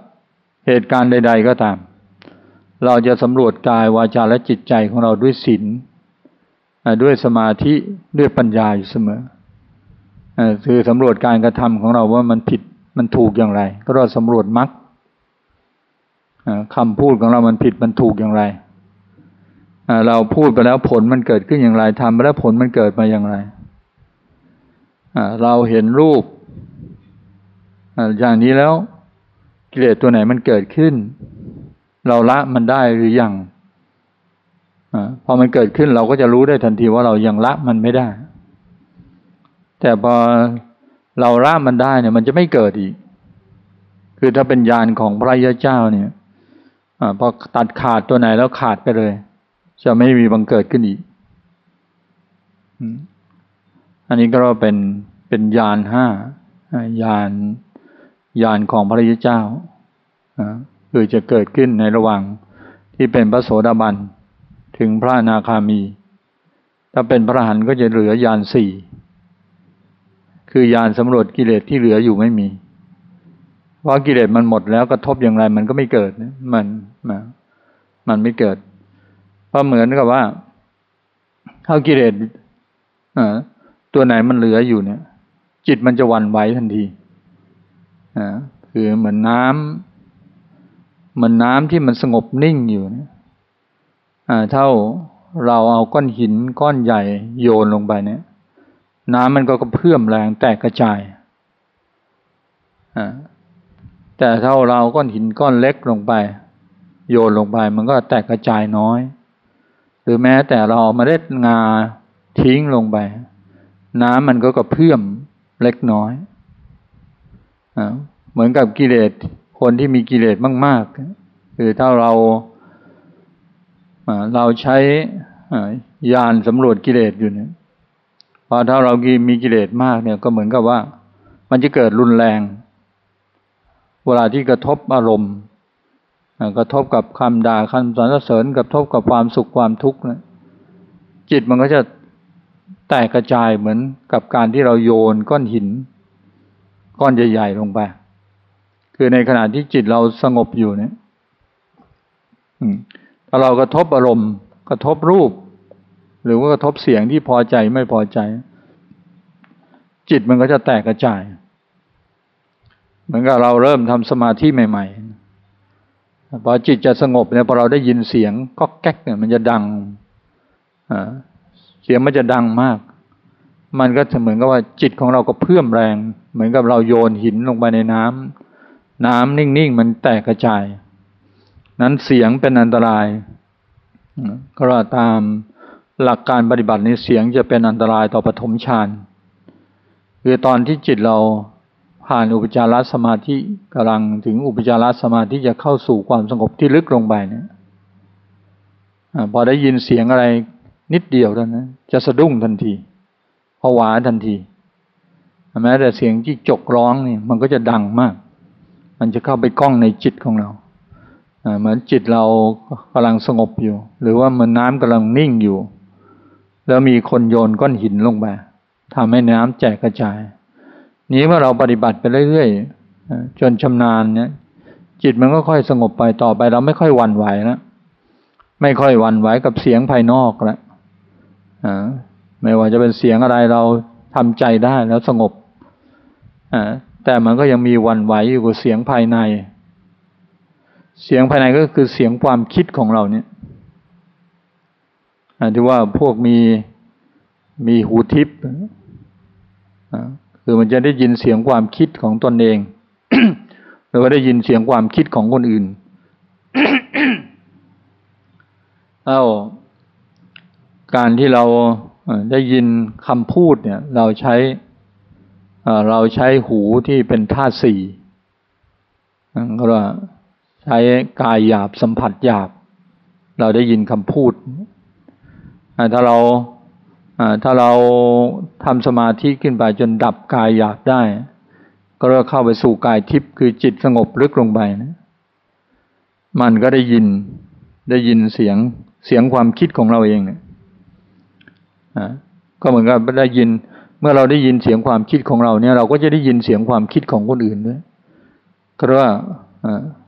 S1: เหตุการณ์ใด ๆ ก็ตาม เราจะสำรวจกายวาจาและจิตใจของเราด้วยศีล ด้วยสมาธิด้วยปัญญาอยู่เสมอคือสำรวจการกระทำของเราว่ามันผิดมันถูกอย่างไร ก็เราสำรวจมักคำพูดของเรามันผิดมันถูกอย่างไร เราพูดไปแล้วผลมันเกิดขึ้นอย่างไรทำไปแล้วผลมันเกิดมาอย่างไร เราเห็นรูป อย่างนี้แล้วกิเลสตัวไหนมันเกิดขึ้น เราละมันได้หรือยัง พอมันเกิดขึ้นเราก็จะรู้ได้ทันทีว่าเรายังละมันไม่ได้ แต่พอเราละมันได้เนี่ย มันจะไม่เกิดอีก คือถ้าเป็นญาณของพระยาเจ้าเนี่ยอพอตัดขาดตัวไหนแล้วขาดไปเลย จะไม่มีบังเกิดขึ้นอีกอันนี้ก็เป็นเป็นญาณห้าญาณญาณของพระยาเจ้าคือจะเกิดขึ้นในระหว่างที่เป็นพระโสดาบัน ถึงพระอนาคามี ถ้าเป็นพระหันก็จะเหลือยานสี่ คือยานสำรวจกิเลสที่เหลืออยู่ไม่มี เพราะกิเลสมันหมดแล้วกระทบอย่างไรมันก็ไม่เกิดมันมันมันไม่เกิด เพราะเหมือนกับว่าถ้ากิเลสตัวไหนมันเหลืออยู่เนี่ย จิตมันจะวันไหวทันทีอ่าคือเหมือนน้ำเหมือนน้ำที่มันสงบนิ่งอยู่เนี่ย เท่าเราเอาก้อนหินก้อนใหญ่โยนลงไปเนี่ย น้ำมันก็กระเพื่อมแรงแตกกระจายแต่เท่าเราก้อนหินก้อนเล็กลงไป โยนลงไปมันก็แตกกระจายน้อย หรือแม้แต่เราเมล็ดงาทิ้งลงไป น้ำมันก็กระเพื่อมเล็กน้อยอเหมือนกับกิเลสคนที่มีกิเลสมากๆคือถ้าเรา เราใช้ยานสำรวจกิเลสอยู่เนี่ยพอถ้าเรามีกิเลสมากเนี่ยก็เหมือนกับว่า มันจะเกิดรุนแรง เวลาที่กระทบอารมณ์กระทบกับคำด่าคำสรรเสริญกระทบกับความสุขความทุกข์นะจิตมันก็จะแตกกระจายเหมือนกับการที่เราโยนก้อนหิน ก้อนใหญ่ๆลงไป คือในขณะที่จิตเราสงบอยู่เนี่ย ถ้าเรากระทบอารมณ์ กระทบรูป หรือว่ากระทบเสียงที่พอใจไม่พอใจ จิตมันก็จะแตกกระจาย เหมือนกับเราเริ่มทำสมาธิใหม่ ๆ พอจิตจะสงบเนี่ยพอเราได้ยินเสียงก็แก๊กเนี่ยมันจะดังเสียงมันจะดังมาก มันก็เหมือนกับว่าจิตของเราก็เพิ่มแรง เหมือนกับเราโยนหินลงไปในน้ำน้ำนิ่งๆ มันแตกกระจาย นั้นเสียงเป็นอันตรายก็ตามหลักการปฏิบัติในเสียงจะเป็นอันตรายต่อปฐมฌานคือตอนที่จิตเราผ่านอุปจารสมาธิกำลังถึงอุปจารสมาธิจะเข้าสู่ความสงบที่ลึกลงไปเนี่ยพอได้ยินเสียงอะไรนิดเดียวเท่านั้นจะสะดุ้งทันทีผวาทันทีแม้แต่เสียงที่จกร้องนี่มันก็จะดังมาก มันจะเข้าไปกล้องในจิตของเรา เหมือนจิตเรากำลังสงบอยู่ หรือว่ามันน้ำกำลังนิ่งอยู่ แล้วมีคนโยนก้อนหินลงไปทำให้น้ำแจกกระจาย นี้เมื่อเราปฏิบัติไปเรื่อยๆจนชำนาญเนี่ย จิตมันก็ค่อยสงบไปต่อไป เราไม่ค่อยหวั่นไหวแล้วไม่ค่อยหวั่นไหวกับเสียงภายนอกแล้วไม่ว่าจะเป็นเสียงอะไรเราทำใจได้แล้วสงบแต่มันก็ยังมีวันไหวอยู่กับเสียงภายใน เสียงภายในก็คือเสียงความคิดของเราเนี่ยที่ว่าพวกมีมีหูทิพย์คือมันจะได้ยินเสียงความคิดของตนเอง หรือว่าได้ยินเสียงความคิดของคนอื่น เอาการที่เราได้ยินคำพูดเนี่ย เราใช้เราใช้หูที่เป็นธาตุสี่ก็ว่า ใช้กายหยาบสัมผัสหยาบ เราได้ยินคำพูด ถ้าเราถ้าเราทำสมาธิขึ้นไปจนดับกายหยาบได้ ก็เราเข้าไปสู่กายทิพย์คือจิตสงบลึกลงไปนะมันก็ได้ยินได้ยินเสียงเสียงความคิดของเราเองเนี่ยก็เหมือนกับได้ยินเมื่อเราได้ยินเสียงความคิดของเราเนี่ย เราก็จะได้ยินเสียงความคิดของคนอื่นด้วยก็เรียกว่า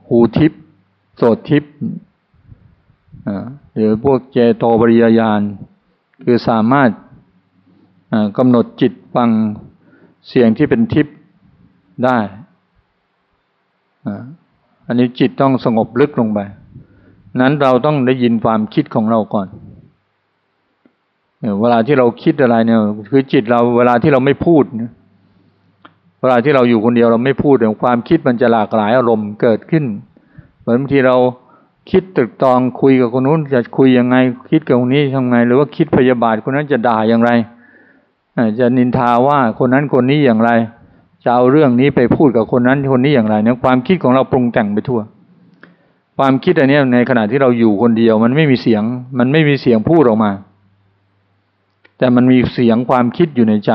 S1: หูทิพโสตทิพหรือพวกเจโตบริยญาณคือสามารถกำหนดจิตฟังเสียงที่เป็นทิพได้อันนี้จิตต้องสงบลึกลงไป นั้นเราต้องได้ยินความคิดของเราก่อน เวลาที่เราคิดอะไรเนี่ย คือจิตเราเวลาที่เราไม่พูดเนี่ย เวลาที่เราอยู่คนเดียวเราไม่พูดเนี่ยความคิดมันจะหลากหลายอารมณ์เกิดขึ้น เหมือนบางทีเราคิดตึกตองคุยกับคนนู้นจะคุยยังไง คิดกับคนนี้ทำไง หรือว่าคิดพยาบาทคนนั้นจะด่าอย่างไรจะนินทาว่าคนนั้นคนนี้อย่างไร จะเอาเรื่องนี้ไปพูดกับคนนั้นคนนี้อย่างไรเนี่ยความคิดของเราปรุงแต่งไปทั่ว ความคิดอันนี้ในขณะที่เราอยู่คนเดียว มันไม่มีเสียง มันไม่มีเสียงพูดออกมา แต่มันมีเสียงความคิดอยู่ในใจ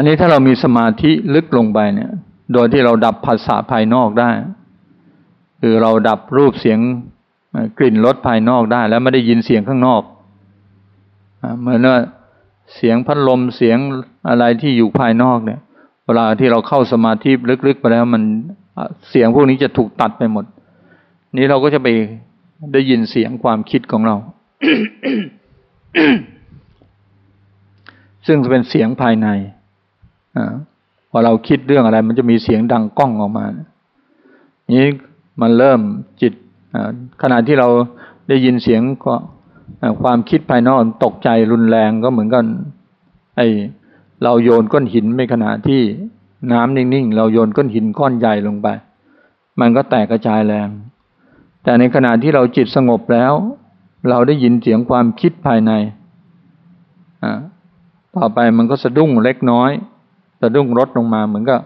S1: อันนี้ถ้าเรามีสมาธิลึกลงไปเนี่ย โดยที่เราดับภาษาภายนอกได้ คือเราดับรูปเสียงกลิ่นรสภายนอกได้ แล้วไม่ได้ยินเสียงข้างนอกเหมือนว่าเสียงพัดลมเสียงอะไรที่อยู่ภายนอกเนี่ย เวลาที่เราเข้าสมาธิลึกๆไปแล้วมันเสียงพวกนี้จะถูกตัดไปหมด นี้เราก็จะไปได้ยินเสียงความคิดของเรา ซึ่งจะเป็นเสียงภายใน พอเราคิดเรื่องอะไร มันจะมีเสียงดังก้องออกมา นี้มันเริ่มจิตขณะที่เราได้ยินเสียงก็ความคิดภายนอกตกใจรุนแรงก็เหมือนกัน ไอเราโยนก้อนหินในขณะที่น้ำนิ่งๆ เราโยนก้อนหินก้อนใหญ่ลงไป มันก็แตกกระจายแรง แต่ในขณะที่เราจิตสงบแล้ว เราได้ยินเสียงความคิดภายในอ่าต่อไปมันก็สะดุ้งเล็กน้อย สะดุ้งลดลงมาเหมือนกับ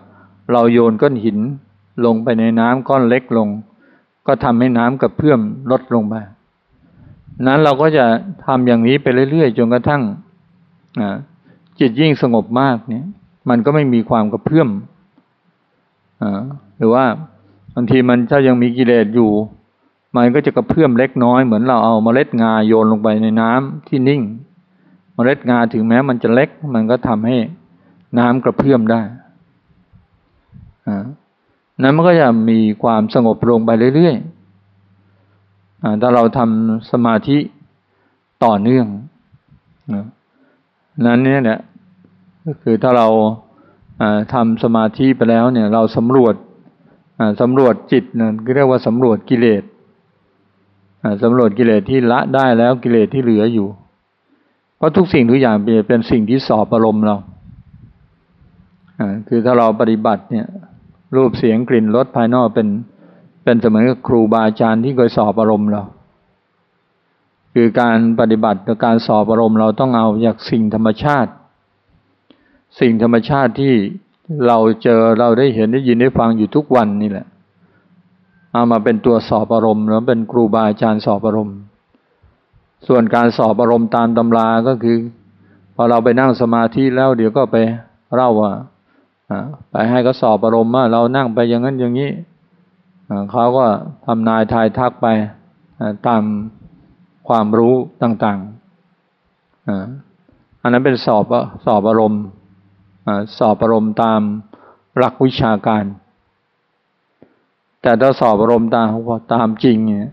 S1: เราโยนก้อนหินลงไปในน้ำก้อนเล็กลง ก็ทำให้น้ำกระเพื่อมลดลงไปนั้นเราก็จะทำอย่างนี้ไปเรื่อยๆจนกระทั่งจิตยิ่งสงบมากเนี่ย มันก็ไม่มีความกระเพื่อมหรือว่าบางทีมันถ้ายังมีกิเลสอยู่ มันก็จะกระเพื่อมเล็กน้อยเหมือนเราเอาเมล็ดงาโยนลงไปในน้ำที่นิ่ง เมล็ดงาถึงแม้มันจะเล็ก มันก็ทำให้ น้ำกระเพื่อมได้นั้นมันก็จะมีความสงบลงไปเรื่อยๆถ้าเราทำสมาธิต่อเนื่องนั้นเนี่ยเนี่ยก็คือถ้าเราทำสมาธิไปแล้วเนี่ย เราสำรวจสำรวจจิตนั่นเรียกว่าสำรวจกิเลสสำรวจกิเลสที่ละได้แล้วกิเลสที่เหลืออยู่ เพราะทุกสิ่งทุกอย่างเป็นสิ่งที่สอบอารมณ์เรา คือถ้าเราปฏิบัติเนี่ย รูปเสียงกลิ่นรสภายนอกเป็น เป็นเสมือนกับครูบาอาจารย์ที่เคยสอบอารมณ์เรา คือการปฏิบัติกับการสอบอารมณ์เราต้องเอาจากสิ่งธรรมชาติ สิ่งธรรมชาติที่เราเจอเราได้เห็นได้ยินได้ฟังอยู่ทุกวันนี่แหละเอามาเป็นตัวสอบอารมณ์แล้วเป็นครูบาอาจารย์สอบอารมณ์ ส่วนการสอบอารมณ์ตามตำราก็คือ พอเราไปนั่งสมาธิแล้วเดี๋ยวก็ไปเล่าว่า ไปให้เขาสอบอารมณ์ว่าเรานั่งไปอย่างนั้นอย่างนี้เขาก็ทำนายทายทักไปตามความรู้ต่างๆอันนั้นเป็นสอบสอบอารมณ์สอบอารมณ์ตามหลักวิชาการ แต่ถ้าสอบอารมณ์ตามตามจริงเนี่ย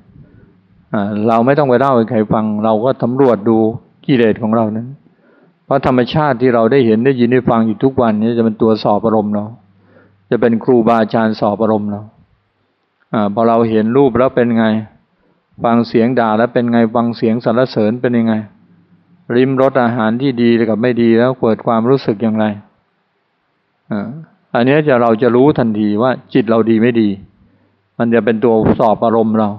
S1: เราไม่ต้องไปเล่าให้ใครฟัง เราก็สำรวจดูกิเลสของเรานั้น ราะธรรมชาติที่เราได้เห็นได้ยินได้ฟังอยู่ทุกวันนี้จะเป็นตัวสอบอารมณ์เราจะเป็นครูบาอาจารย์สอบอารมณ์เราอพอเราเห็นรูปแล้วเป็นไง ฟังเสียงด่าแล้วเป็นไงฟังเสียงสรรเสริญเป็นยังไง ริมรสอาหารที่ดีกับไม่ดีแล้วเกิดความรู้สึกอย่างไรอันนี้จะเราจะรู้ทันทีว่าจิตเราดีไม่ดี มันจะเป็นตัวสอบอารมณ์เรา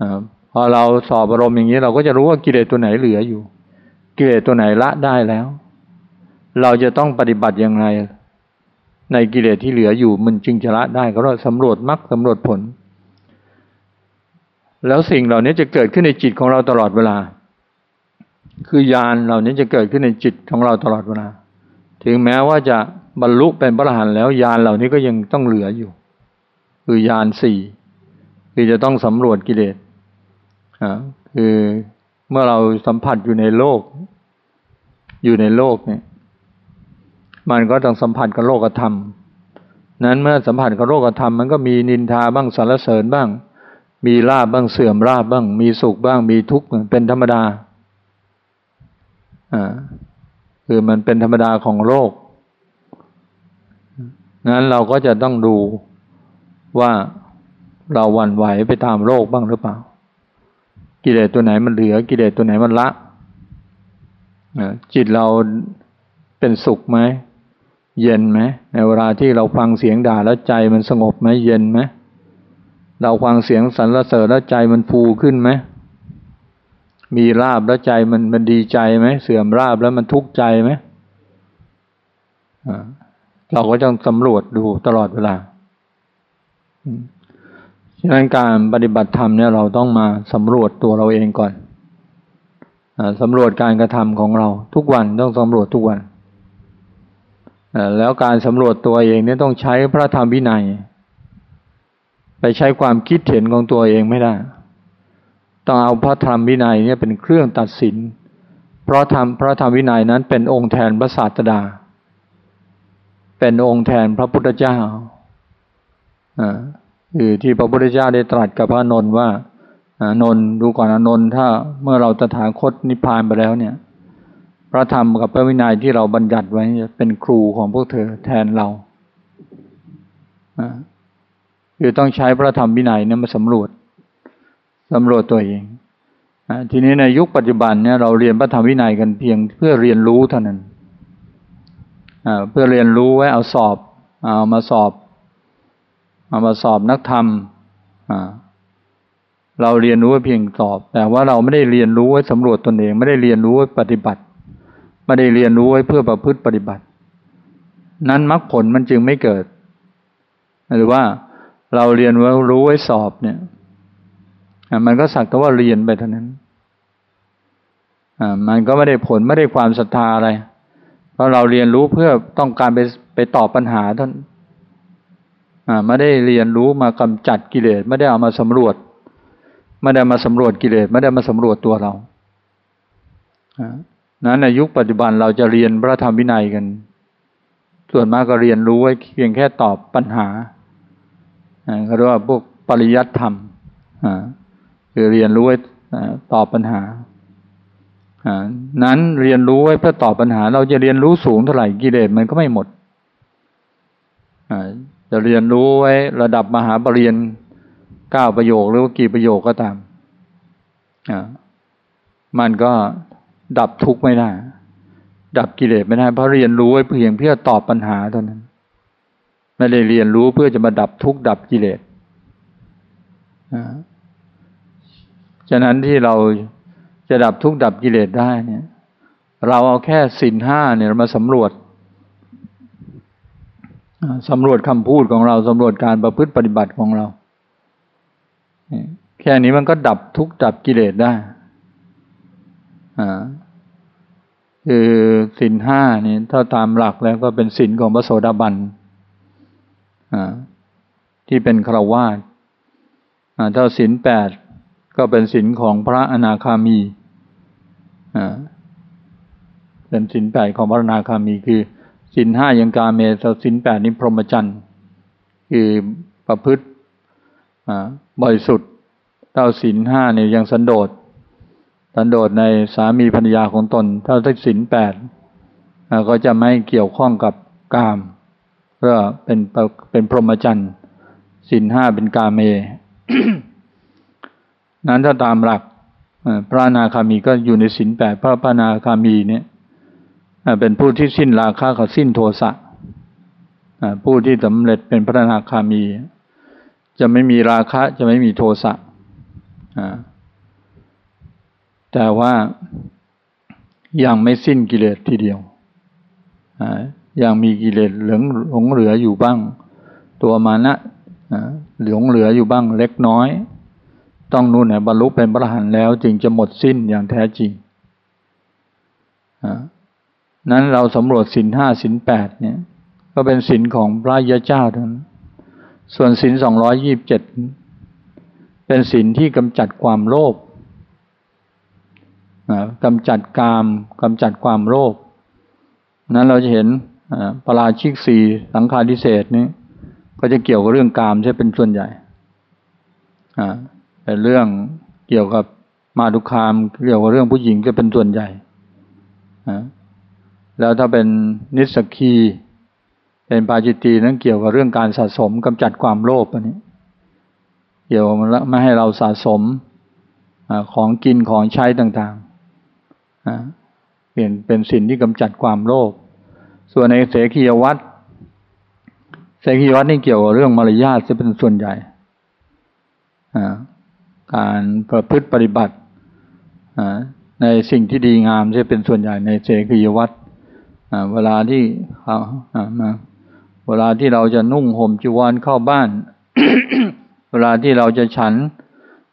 S1: อพอเราสอบอารมณ์อย่างนี้ เราก็จะรู้ว่ากิเลสตัวไหนเหลืออยู่ กิเลสตัวไหนละได้แล้ว เราจะต้องปฏิบัติอย่างไร ในกิเลสที่เหลืออยู่มันจึงจะละได้ก็เราสำรวจมรรคสำรวจผล แล้วสิ่งเหล่านี้จะเกิดขึ้นในจิตของเราตลอดเวลา คือยานเหล่านี้จะเกิดขึ้นในจิตของเราตลอดเวลา ถึงแม้ว่าจะบรรลุเป็นพระอรหันต์แล้วยานเหล่านี้ก็ยังต้องเหลืออยู่ คือยานสี่คือจะต้องสำรวจกิเลสอ่าคือเมื่อเราสัมผัสอยู่ในโลก อยู่ในโลกเนี่ยมันก็ต้องสัมผัสกับโลกธรรม นั้นเมื่อสัมผัสกับโลกธรรม มันก็มีนินทาบ้างสรรเสริญบ้าง มีลาบบ้างเสื่อมลาบบ้าง มีสุขบ้าง มีทุกข์เป็นธรรมดาอ่าคือมันเป็นธรรมดาของโลกนั้นเราก็จะต้องดูว่าเราหวั่นไหวไปตามโลกบ้างหรือเปล่า กิเลสตัวไหนมันเหลือ กิเลสตัวไหนมันละ จิตเราเป็นสุขไหมเย็นไหมในเวลาที่เราฟังเสียงด่าแล้วใจมันสงบไหมเย็นไหมเราฟังเสียงสรรเสริญแล้วใจมันฟูขึ้นไหมมีลาบแล้วใจมันมันดีใจไหมเสื่อมลาบแล้วมันทุกข์ใจไหมเราก็ต้องสำรวจดูตลอดเวลาฉะนั้นการปฏิบัติธรรมเนี่ยเราต้องมาสำรวจตัวเราเองก่อน สำรวจการกระทำของเรา ทุกวันต้องสำรวจทุกวันแล้วการสำรวจตัวเองเนี่ยต้องใช้พระธรรมวินัย ไปใช้ความคิดเห็นของตัวเองไม่ได้ ต้องเอาพระธรรมวินัยเนี่ยเป็นเครื่องตัดสิน เพราะธรรมพระธรรมวินัยนั้นเป็นองค์แทนพระศาสดา เป็นองค์แทนพระพุทธเจ้าอ่าคือที่พระพุทธเจ้าได้ตรัสกับพระนนท์ว่า นนท์ดูก่อนนนท์ถ้าเมื่อเราตถาคตนิพพานไปแล้วเนี่ย พระธรรมกับพระวินัยที่เราบัญญัติไว้เป็นครูของพวกเธอแทนเราคือต้องใช้พระธรรมวินัยเนี่ยมาสำรวจสำรวจตัวเองทีนี้ในยุคปัจจุบันเนี่ยเราเรียนพระธรรมวินัยกันเพียงเพื่อเรียนรู้เท่านั้นเพื่อเรียนรู้ไว้เอาสอบ เอามาสอบ เอามาสอบนักธรรม เราเรียนรู้ไว้เพียงสอบ แต่ว่าเราไม่ได้เรียนรู้ไว้สำรวจตนเอง ไม่ได้เรียนรู้ไว้ปฏิบัติ ไม่ได้เรียนรู้ไว้เพื่อประพฤติปฏิบัติ นั้นมรรคผลมันจึงไม่เกิด หรือว่าเราเรียนไว้รู้ไว้สอบเนี่ยมันก็สักแต่ว่าเรียนไปเท่านั้นมันก็ไม่ได้ผลไม่ได้ความศรัทธาอะไร เพราะเราเรียนรู้เพื่อต้องการไปไปตอบปัญหาท่านไม่ได้เรียนรู้มากำจัดกิเลสไม่ได้เอามาสำรวจ ไม่ได้มาสำรวจกิเลสไม่ได้มาสำรวจตัวเรานั้นในยุคปัจจุบันเราจะเรียนพระธรรมวินัยกัน ส่วนมากก็เรียนรู้ไว้เพียงแค่ตอบปัญหาเขาเรียกว่าพวกปริยัติธรรมคือเรียนรู้ไว้ตอบปัญหานั้นเรียนรู้ไว้เพื่อตอบปัญหา เราจะเรียนรู้สูงเท่าไหร่กิเลสมันก็ไม่หมดจะเรียนรู้ไว้ระดับมหาปรริญญา เก้าประโยคหรือว่ากี่ประโยคก็ตามมันก็ดับทุกข์ไม่ได้ ดับกิเลสไม่ได้ เพราะเรียนรู้ไว้เพียงเพื่อตอบปัญหาเท่านั้น ไม่ได้เรียนรู้เพื่อจะมาดับทุกข์ดับกิเลสฉะนั้นที่เราจะดับทุกข์ดับกิเลสได้เนี่ย เราเอาแค่สินห้าเนี่ยมาสำรวจสำรวจคำพูดของเราสำรวจการประพฤติปฏิบัติของเรา แค่นี้มันก็ดับทุกดับกิเลสได้คือสินห้านี่ถ้าตามหลักแล้วก็เป็นสินของพระโสดาบันที่เป็นคราวาสถ้าสินแปดก็เป็นสินของพระอนาคามีเป็นสินแปดของพระอนาคามีคือสินห้ายังกาเมสสินแปดนี้พรหมจรรย์คือประพฤติ บริสุทธิ์เท่าสินห้าเนี่ยยังสันโดษสันโดษในสามีภรรยาของตนเท่าที่สินแปดก็จะไม่เกี่ยวข้องกับกามเพื่อเป็นเป็นพรหมจรรย์สินห้าเป็นกาเม นั้นถ้าตามหลักพระนาคามีก็อยู่ในสินแปดพระพระนาคามีเนี่ยเป็นผู้ที่สิ้นราคะกับสิ้นโทสะผู้ที่สำเร็จเป็นพระนาคามี จะไม่มีราคะ จะไม่มีโทสะแต่ว่ายังไม่สิ้นกิเลสทีเดียวยังมีกิเลสหลงหลงเหลืออยู่บ้าง ตัวมานะหลงเหลืออยู่บ้างเล็กน้อย ต้องนู่นเนี่ยบรรลุเป็นพระหันแล้ว จึงจะหมดสิ้นอย่างแท้จริงนั้นเราสำรวจสินห้าสินแปดเนี่ย ก็เป็นสินของพระยาเจ้าทั้ง ส่วนสินสองร้อยยี่บเจ็ดเป็นสินที่กำจัดความโลภกำจัดกามกำจัดความโลภนั้นเราจะเห็นปราชิกสีสังขาริเศษนี้ ก็จะเกี่ยวกับเรื่องกามใช่เป็นส่วนใหญ่เป็นเรื่องเกี่ยวกับมาดุคาม เกี่ยวกับเรื่องผู้หญิงจะเป็นส่วนใหญ่แล้วถ้าเป็นนิสกี เป็นปาจิตตีนั้นเกี่ยวกับเรื่องการสะสมกำจัดความโลภอันนี้เกี่ยวไม่ให้เราสะสมอของกินของใช้ต่างๆเปลี่ยนเป็นสินที่กำจัดความโลภส่วนในเสกียวัตรเสกียวัตรนี่เกี่ยวกับเรื่องมารยาทจะเป็นส่วนใหญ่การประพฤติปฏิบัติในสิ่งที่ดีงามจะเป็นส่วนใหญ่ในเสกียวัตรเวลาที่เขามา เวลาที่เราจะนุ่งห่มจีวรเข้าบ้าน เวลาที่เราจะฉัน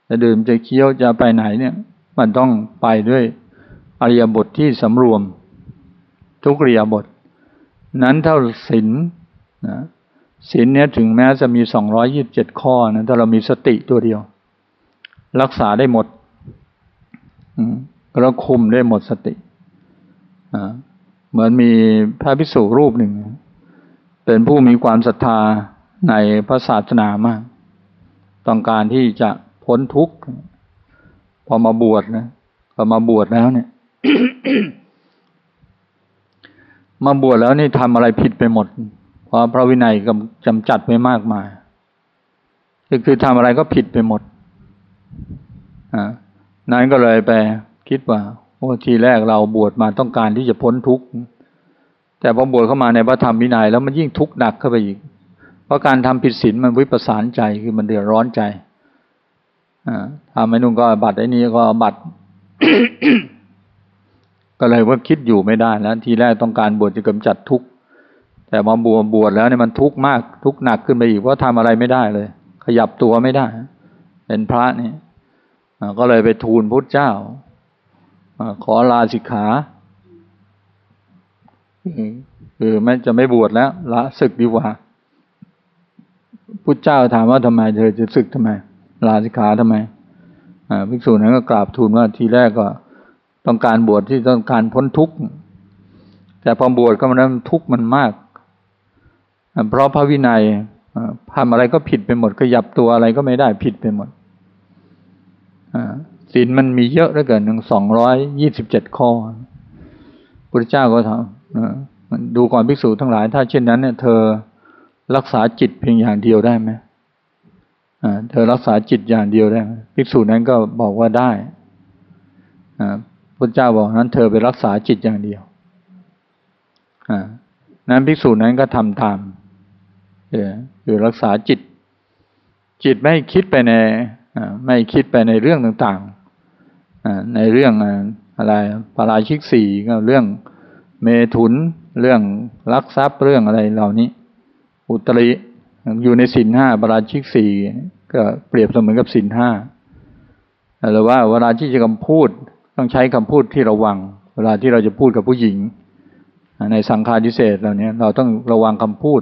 S1: จะดื่มจะเคี้ยวจะไปไหนเนี่ย มันต้องไปด้วยอริยบทที่สำรวม ทุกอริยบท นั้นเท่าศีลนะศีลเนี้ยถึงแม้จะมีสองรอยิบเจ็ดข้อนะถ้าเรามีสติตัวเดียว รักษาได้หมดอืมแล้วคุมได้หมดสติเหมือนมีพระภิกษุรูปหนึ่ง เป็นผู้มีความศรัทธาในพระศาสนามาก ต้องการที่จะพ้นทุกข์ พอมาบวชนะ พอมาบวชแล้วเนี่ย มาบวชแล้วนี่ทำอะไรผิดไปหมด เพราะพระวินัยกำจำจัดไว้มากมายก็คือทำอะไรก็ผิดไปหมดอ่านั้นก็เลยไปคิดว่า โอ้ทีแรกเราบวชมาต้องการที่จะพ้นทุกข์ แต่พอบวชเข้ามาในพระธรรมวินัยแล้วมันยิ่งทุกข์หนักเข้าไปอีก เพราะการทำผิดศีลมันวิปสารใจคือมันเดือดร้อนใจอ่าทำไอ้นุ่งก็บัตรไอ้นี้ก็บัตรก็เลยว่าคิดอยู่ไม่ได้แล้วทีแรกต้องการบวชจะกำจัดทุกข์แต่มาบวชบวชแล้วเนี่ยมันทุกข์มากทุกข์หนักขึ้นไปอีกเพราะทำอะไรไม่ได้เลย ขยับตัวไม่ได้ เป็นพระนี่ก็เลยไปทูลพุทธเจ้าอขอลาสิกขา คือไม่จะไม่บวชแล้ว ละศึกดีกว่าพุทธเจ้าถามว่าทำไมเธอจะศึกทำไม ลาสิกขาทำไมอาภิกษุนั้นก็กราบทูลว่าทีแรกก็ต้องการบวชที่ต้องการพ้นทุกข์แต่พอบวชก็มันทุกข์มันมาก เพราะพระวินัยทำอะไรก็ผิดไปหมดขยับตัวอะไรก็ไม่ได้ผิดไปหมดศีลมันมีเยอะเหลือเกินหนึ่งสองร้อยยี่สิบเจ็ดข้อพระเจ้าก็ถาม ดูก่อนภิกษุทั้งหลาย ถ้าเช่นนั้นเนี่ย เธอรักษาจิตเพียงอย่างเดียวได้ไหมเธอรักษาจิตอย่างเดียวได้ไหมภิกษุนั้นก็บอกว่าได้พระเจ้าบอกนั้น เธอไปรักษาจิตอย่างเดียวนั้นภิกษุนั้นก็ทำตามคือรักษาจิต จิตไม่คิดไปในไม่คิดไปในเรื่องต่างๆในเรื่องอะไรปาราชิกสี่ก็เรื่อง เมถุนเรื่องลักทรัพย์เรื่องอะไรเหล่านี้ อุตริอยู่ในสินห้าปราชิกสี่ก็เปรียบเสมือนกับสินห้าหรือว่าเวลาที่จะคำพูดต้องใช้คำพูดที่ระวัง เวลาที่เราจะพูดกับผู้หญิง ในสังฆาทิเศษเหล่านี้เราต้องระวังคำพูด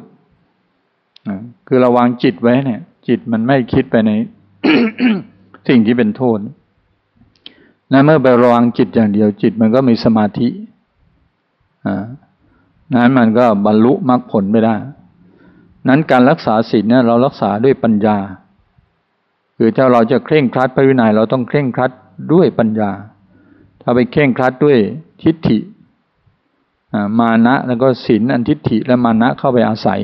S1: คือระวังจิตไว้เนี่ย จิตมันไม่คิดไปในสิ่งที่เป็นโทษนะเมื่อไประวังจิตอย่างเดียวจิตมันก็มีสมาธิ นั้นมันก็บรรลุมรรคผลไม่ได้ นั้นการรักษาศีลเนี่ยเรารักษาด้วยปัญญา คือถ้าเราจะเคร่งครัดพระวินัยเราต้องเคร่งครัดด้วยปัญญา ถ้าไปเคร่งครัดด้วยทิฏฐิมานะแล้วก็ศีลอันทิฏฐิและมานะเข้าไปอาศัย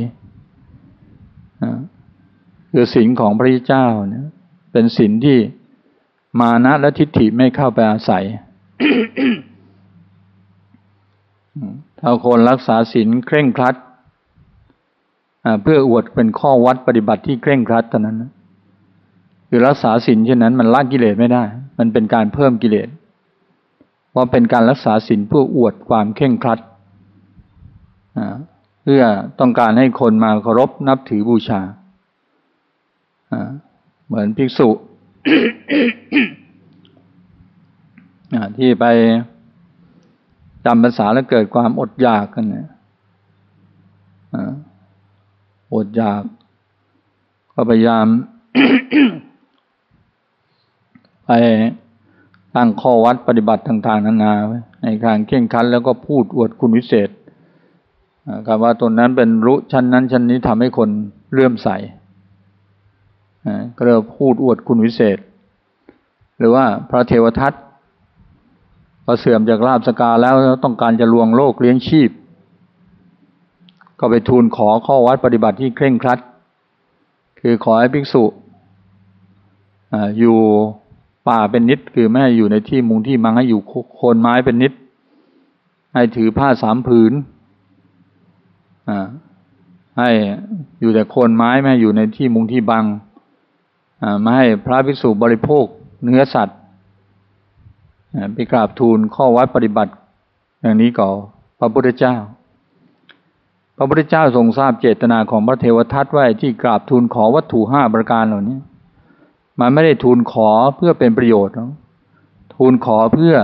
S1: คือศีลของพระเจ้าเนี่ยเป็นศีลที่มานะและทิฏฐิไม่เข้าไปอาศัย ถ้าคนรักษาศีลเคร่งครัดเพื่ออวดเป็นข้อวัดปฏิบัติที่เคร่งครัดเท่านั้นคือรักษาศีลเช่นนั้นมันละกิเลสไม่ได้ มันเป็นการเพิ่มกิเลสเพราะเป็นการรักษาศีลเพื่ออวดความเคร่งครัดเพื่อต้องการให้คนมาเคารพนับถือบูชาเหมือนภิกษุที่ไป จำภาษาแล้วเกิดความอดอยากกันเนี่ยอดอยาก ก็พยายามไปตั้งข้อวัดปฏิบัติต่างๆนานาในการเข่งคันแล้วก็พูดอวดคุณวิเศษคำว่าตนนั้นเป็นรู้ชั้นนั้นชั้นนี้ทำให้คนเลื่อมใสก็เรียกพูดอวดคุณวิเศษ หรือว่าพระเทวทัต อเสื่อมจากลาบสกาแล้วต้องการจะลวงโลกเลี้ยงชีพ ก็ไปทูลขอข้อวัดปฏิบัติที่เคร่งครัด คือขอให้ภิกษุอยู่ป่าเป็นนิดคือไม่ให้อยู่ในที่มุงที่มังให้อยู่โคนไม้เป็นนิด ให้ถือผ้าสามผืนให้อยู่แต่โคนไม้ไม่ให้อยู่ในที่มุงที่บังไมาให้พระภิกษุบริโภคเนื้อสัตว์ ไปกราบทูลข้อวัดปฏิบัติ อย่างนี้ก่อพระพุทธเจ้า พระพุทธเจ้าทรงทราบเจตนาของพระเทวทัตไว้ที่กราบทูลขอวัตถุห้าประการเหล่านี้มันไม่ได้ทูลขอเพื่อเป็นประโยชน์ทูลขอเพื่อ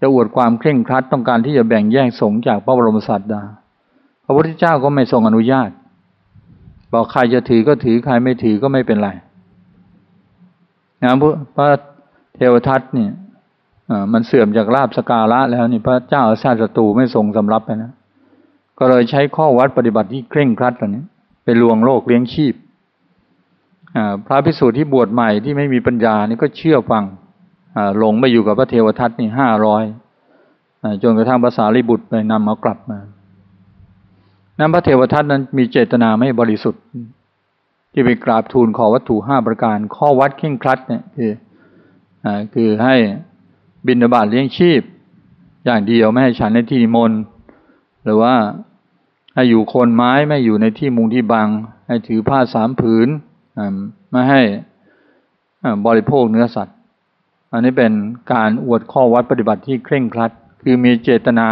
S1: จะอวดความเคร่งครัดต้องการที่จะแบ่งแยกสงจากพระบรมศาสดา พระพุทธเจ้าก็ไม่ทรงอนุญาต บอกใครจะถือก็ถือใครไม่ถือก็ไม่เป็นไรนะพระเทวทัตเนี่ย มันเสื่อมจากลาบสกาละแล้วนี่พระเจ้าอาชาติศัตรูไม่ทรงสำรับไปนะ ก็เลยใช้ข้อวัดปฏิบัติที่เคร่งครัดตัวนี้ไปลวงโลกเลี้ยงชีพพระพิสูจน์ที่บวชใหม่ที่ไม่มีปัญญานี่ก็เชื่อฟังหลงไปอยู่กับพระเทวทัตนี่ห้าร้อยจนกระทั่งภาษาลิบุตรไปนำเอากลับมานั้นพระเทวทัตนั้นมีเจตนาไม่บริสุทธิ์ ที่ไปกราบทูลขอวัตถุห้าประการ ข้อวัดเข่งครัดเนี่ยคืออคือให้ บินบาตเลี้ยงชีพ อย่างเดียวไม่ให้ฉันในที่มนหรือว่าให้อยู่โคนไม้ไม่อยู่ในที่มุงที่บัง ให้ถือผ้าสามผืนไม่ให้บริโภคเนื้อสัตว์ อันนี้เป็นการอวดข้อวัดปฏิบัติที่เคร่งครัด คือมีเจตนา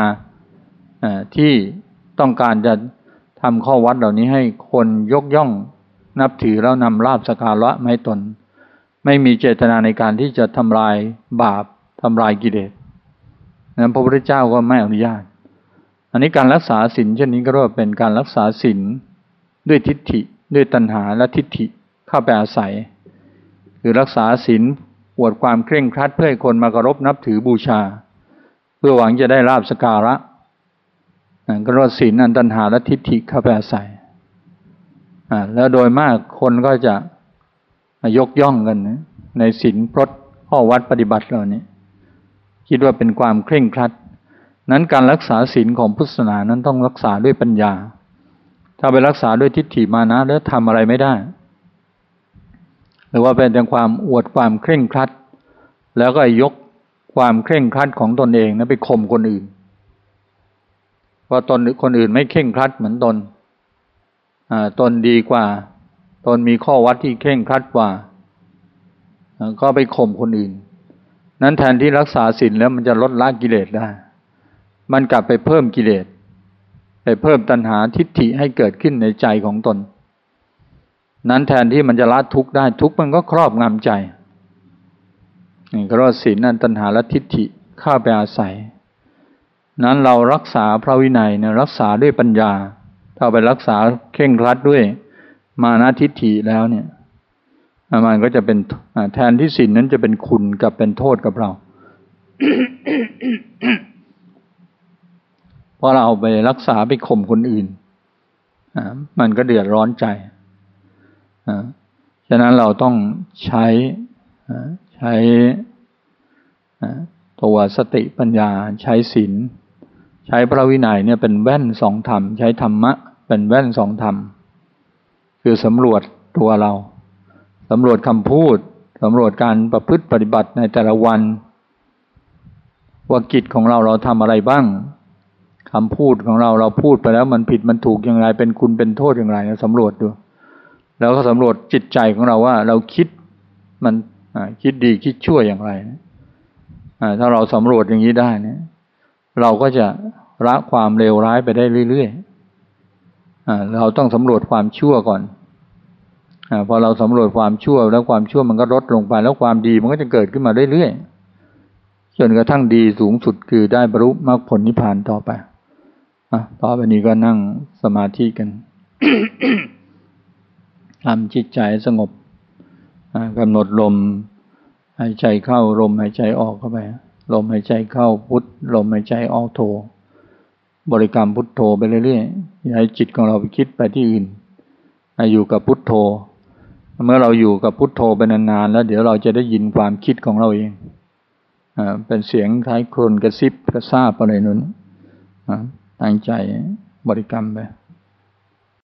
S1: ที่ต้องการจะทำข้อวัดเหล่านี้ให้คนยกย่องนับถือแล้วนำลาบสการะไม่ตน ไม่มีเจตนาในการที่จะทำลายบาป ทำลายกิเลสนั้นพระพุทธเจ้าก็ไม่อนุญาต อันนี้การรักษาศีลเช่นนี้ก็เรียกว่าเป็นการรักษาศีลด้วยทิฏฐิด้วยตัณหาและทิฏฐิเข้าไปอาศัย คือรักษาศีลอวดความเคร่งครัดเพื่อให้คนมากรบนับถือบูชา เพื่อหวังจะได้ลาบสการะก็เรดศีลอันตัณหาและทิฏฐิเข้าไปอาศัยแล้วโดยมากคนก็จะยกย่องกันในศีลพรตข้อวัดปฏิบัติเหล่านี้ คิดว่าเป็นความเคร่งครัด นั้นการรักษาศีลของพุทธศาสนานั้นต้องรักษาด้วยปัญญา ถ้าไปรักษาด้วยทิฏฐิมานะแล้วทำอะไรไม่ได้ หรือว่าเป็นแต่ความอวดความเคร่งครัด แล้วก็ยกความเคร่งครัดของตนเองนะไปข่มคนอื่น ว่าตนคนอื่นไม่เคร่งครัดเหมือนตนตนดีกว่า ตนมีข้อวัดที่เคร่งครัดกว่า ก็ไปข่มคนอื่น นั้นแทนที่รักษาศีลแล้วมันจะลดละกิเลสได้ มันกลับไปเพิ่มกิเลส ไปเพิ่มตัณหาทิฏฐิให้เกิดขึ้นในใจของตน นั้นแทนที่มันจะละทุกข์ได้ทุกข์มันก็ครอบงำใจนี่ก็ว่าศีลนั้นตัณหาและทิฏฐิเข้าไปอาศัย นั้นเรารักษาพระวินัยเนี่ยรักษาด้วยปัญญา ถ้าไปรักษาเข่งครัดด้วยมานะทิฏฐิแล้วเนี่ย มันก็จะเป็นแทนที่ศีลนั้นจะเป็นคุณกับเป็นโทษกับเรา เพราะเราเอาไปรักษาไปข่มคนอื่น มันก็เดือดร้อนใจฉะนั้นเราต้องใช้ใช้ตัวสติปัญญาใช้ศีลใช้พระวินัยเนี่ยเป็นแว่นสองธรรม ใช้ธรรมะ เป็นแว่นสองธรรม คือสำรวจตัวเรา สำรวจคำพูดสำรวจการประพฤติปฏิบัติในแต่ละวัน ว่ากิจของเราเราทำอะไรบ้างคำพูดของเราเราพูดไปแล้วมันผิดมันถูกอย่างไรเป็นคุณเป็นโทษอย่างไรเราสำรวจดู แล้วก็สำรวจจิตใจของเราว่า เราคิดมันคิดดีคิดชั่วอย่างไรถ้าเราสำรวจอย่างนี้ได้เนี่ย เราก็จะละความเลวร้ายไปได้เรื่อยๆเราต้องสำรวจความชั่วก่อน พอเราสำรวจความชั่วแล้วความชั่วมันก็ลดลงไป แล้วความดีมันก็จะเกิดขึ้นมาเรื่อยๆจนกระทั่งดีสูงสุดคือได้บรรลุมรรคผลนิพพานต่อไปอะต่อไปนี้ก็นั่งสมาธิกันทำจิตใจสงบกำหนดลมหายใจเข้าลมหายใจออกเข้าไป ลมหายใจเข้าพุทลมหายใจออกโท บริกรรมพุทโธไปเรื่อยๆอย่าให้จิตของเราไปคิดไปที่อื่นอยู่กับพุทโธ เมื่อเราอยู่กับพุทโธไปนานๆแล้ว เดี๋ยวเราจะได้ยินความคิดของเราเองอเป็นเสียงท้ายคนกระซิบกระซาบอะไรนั้นตั้งใจบริกรรมไป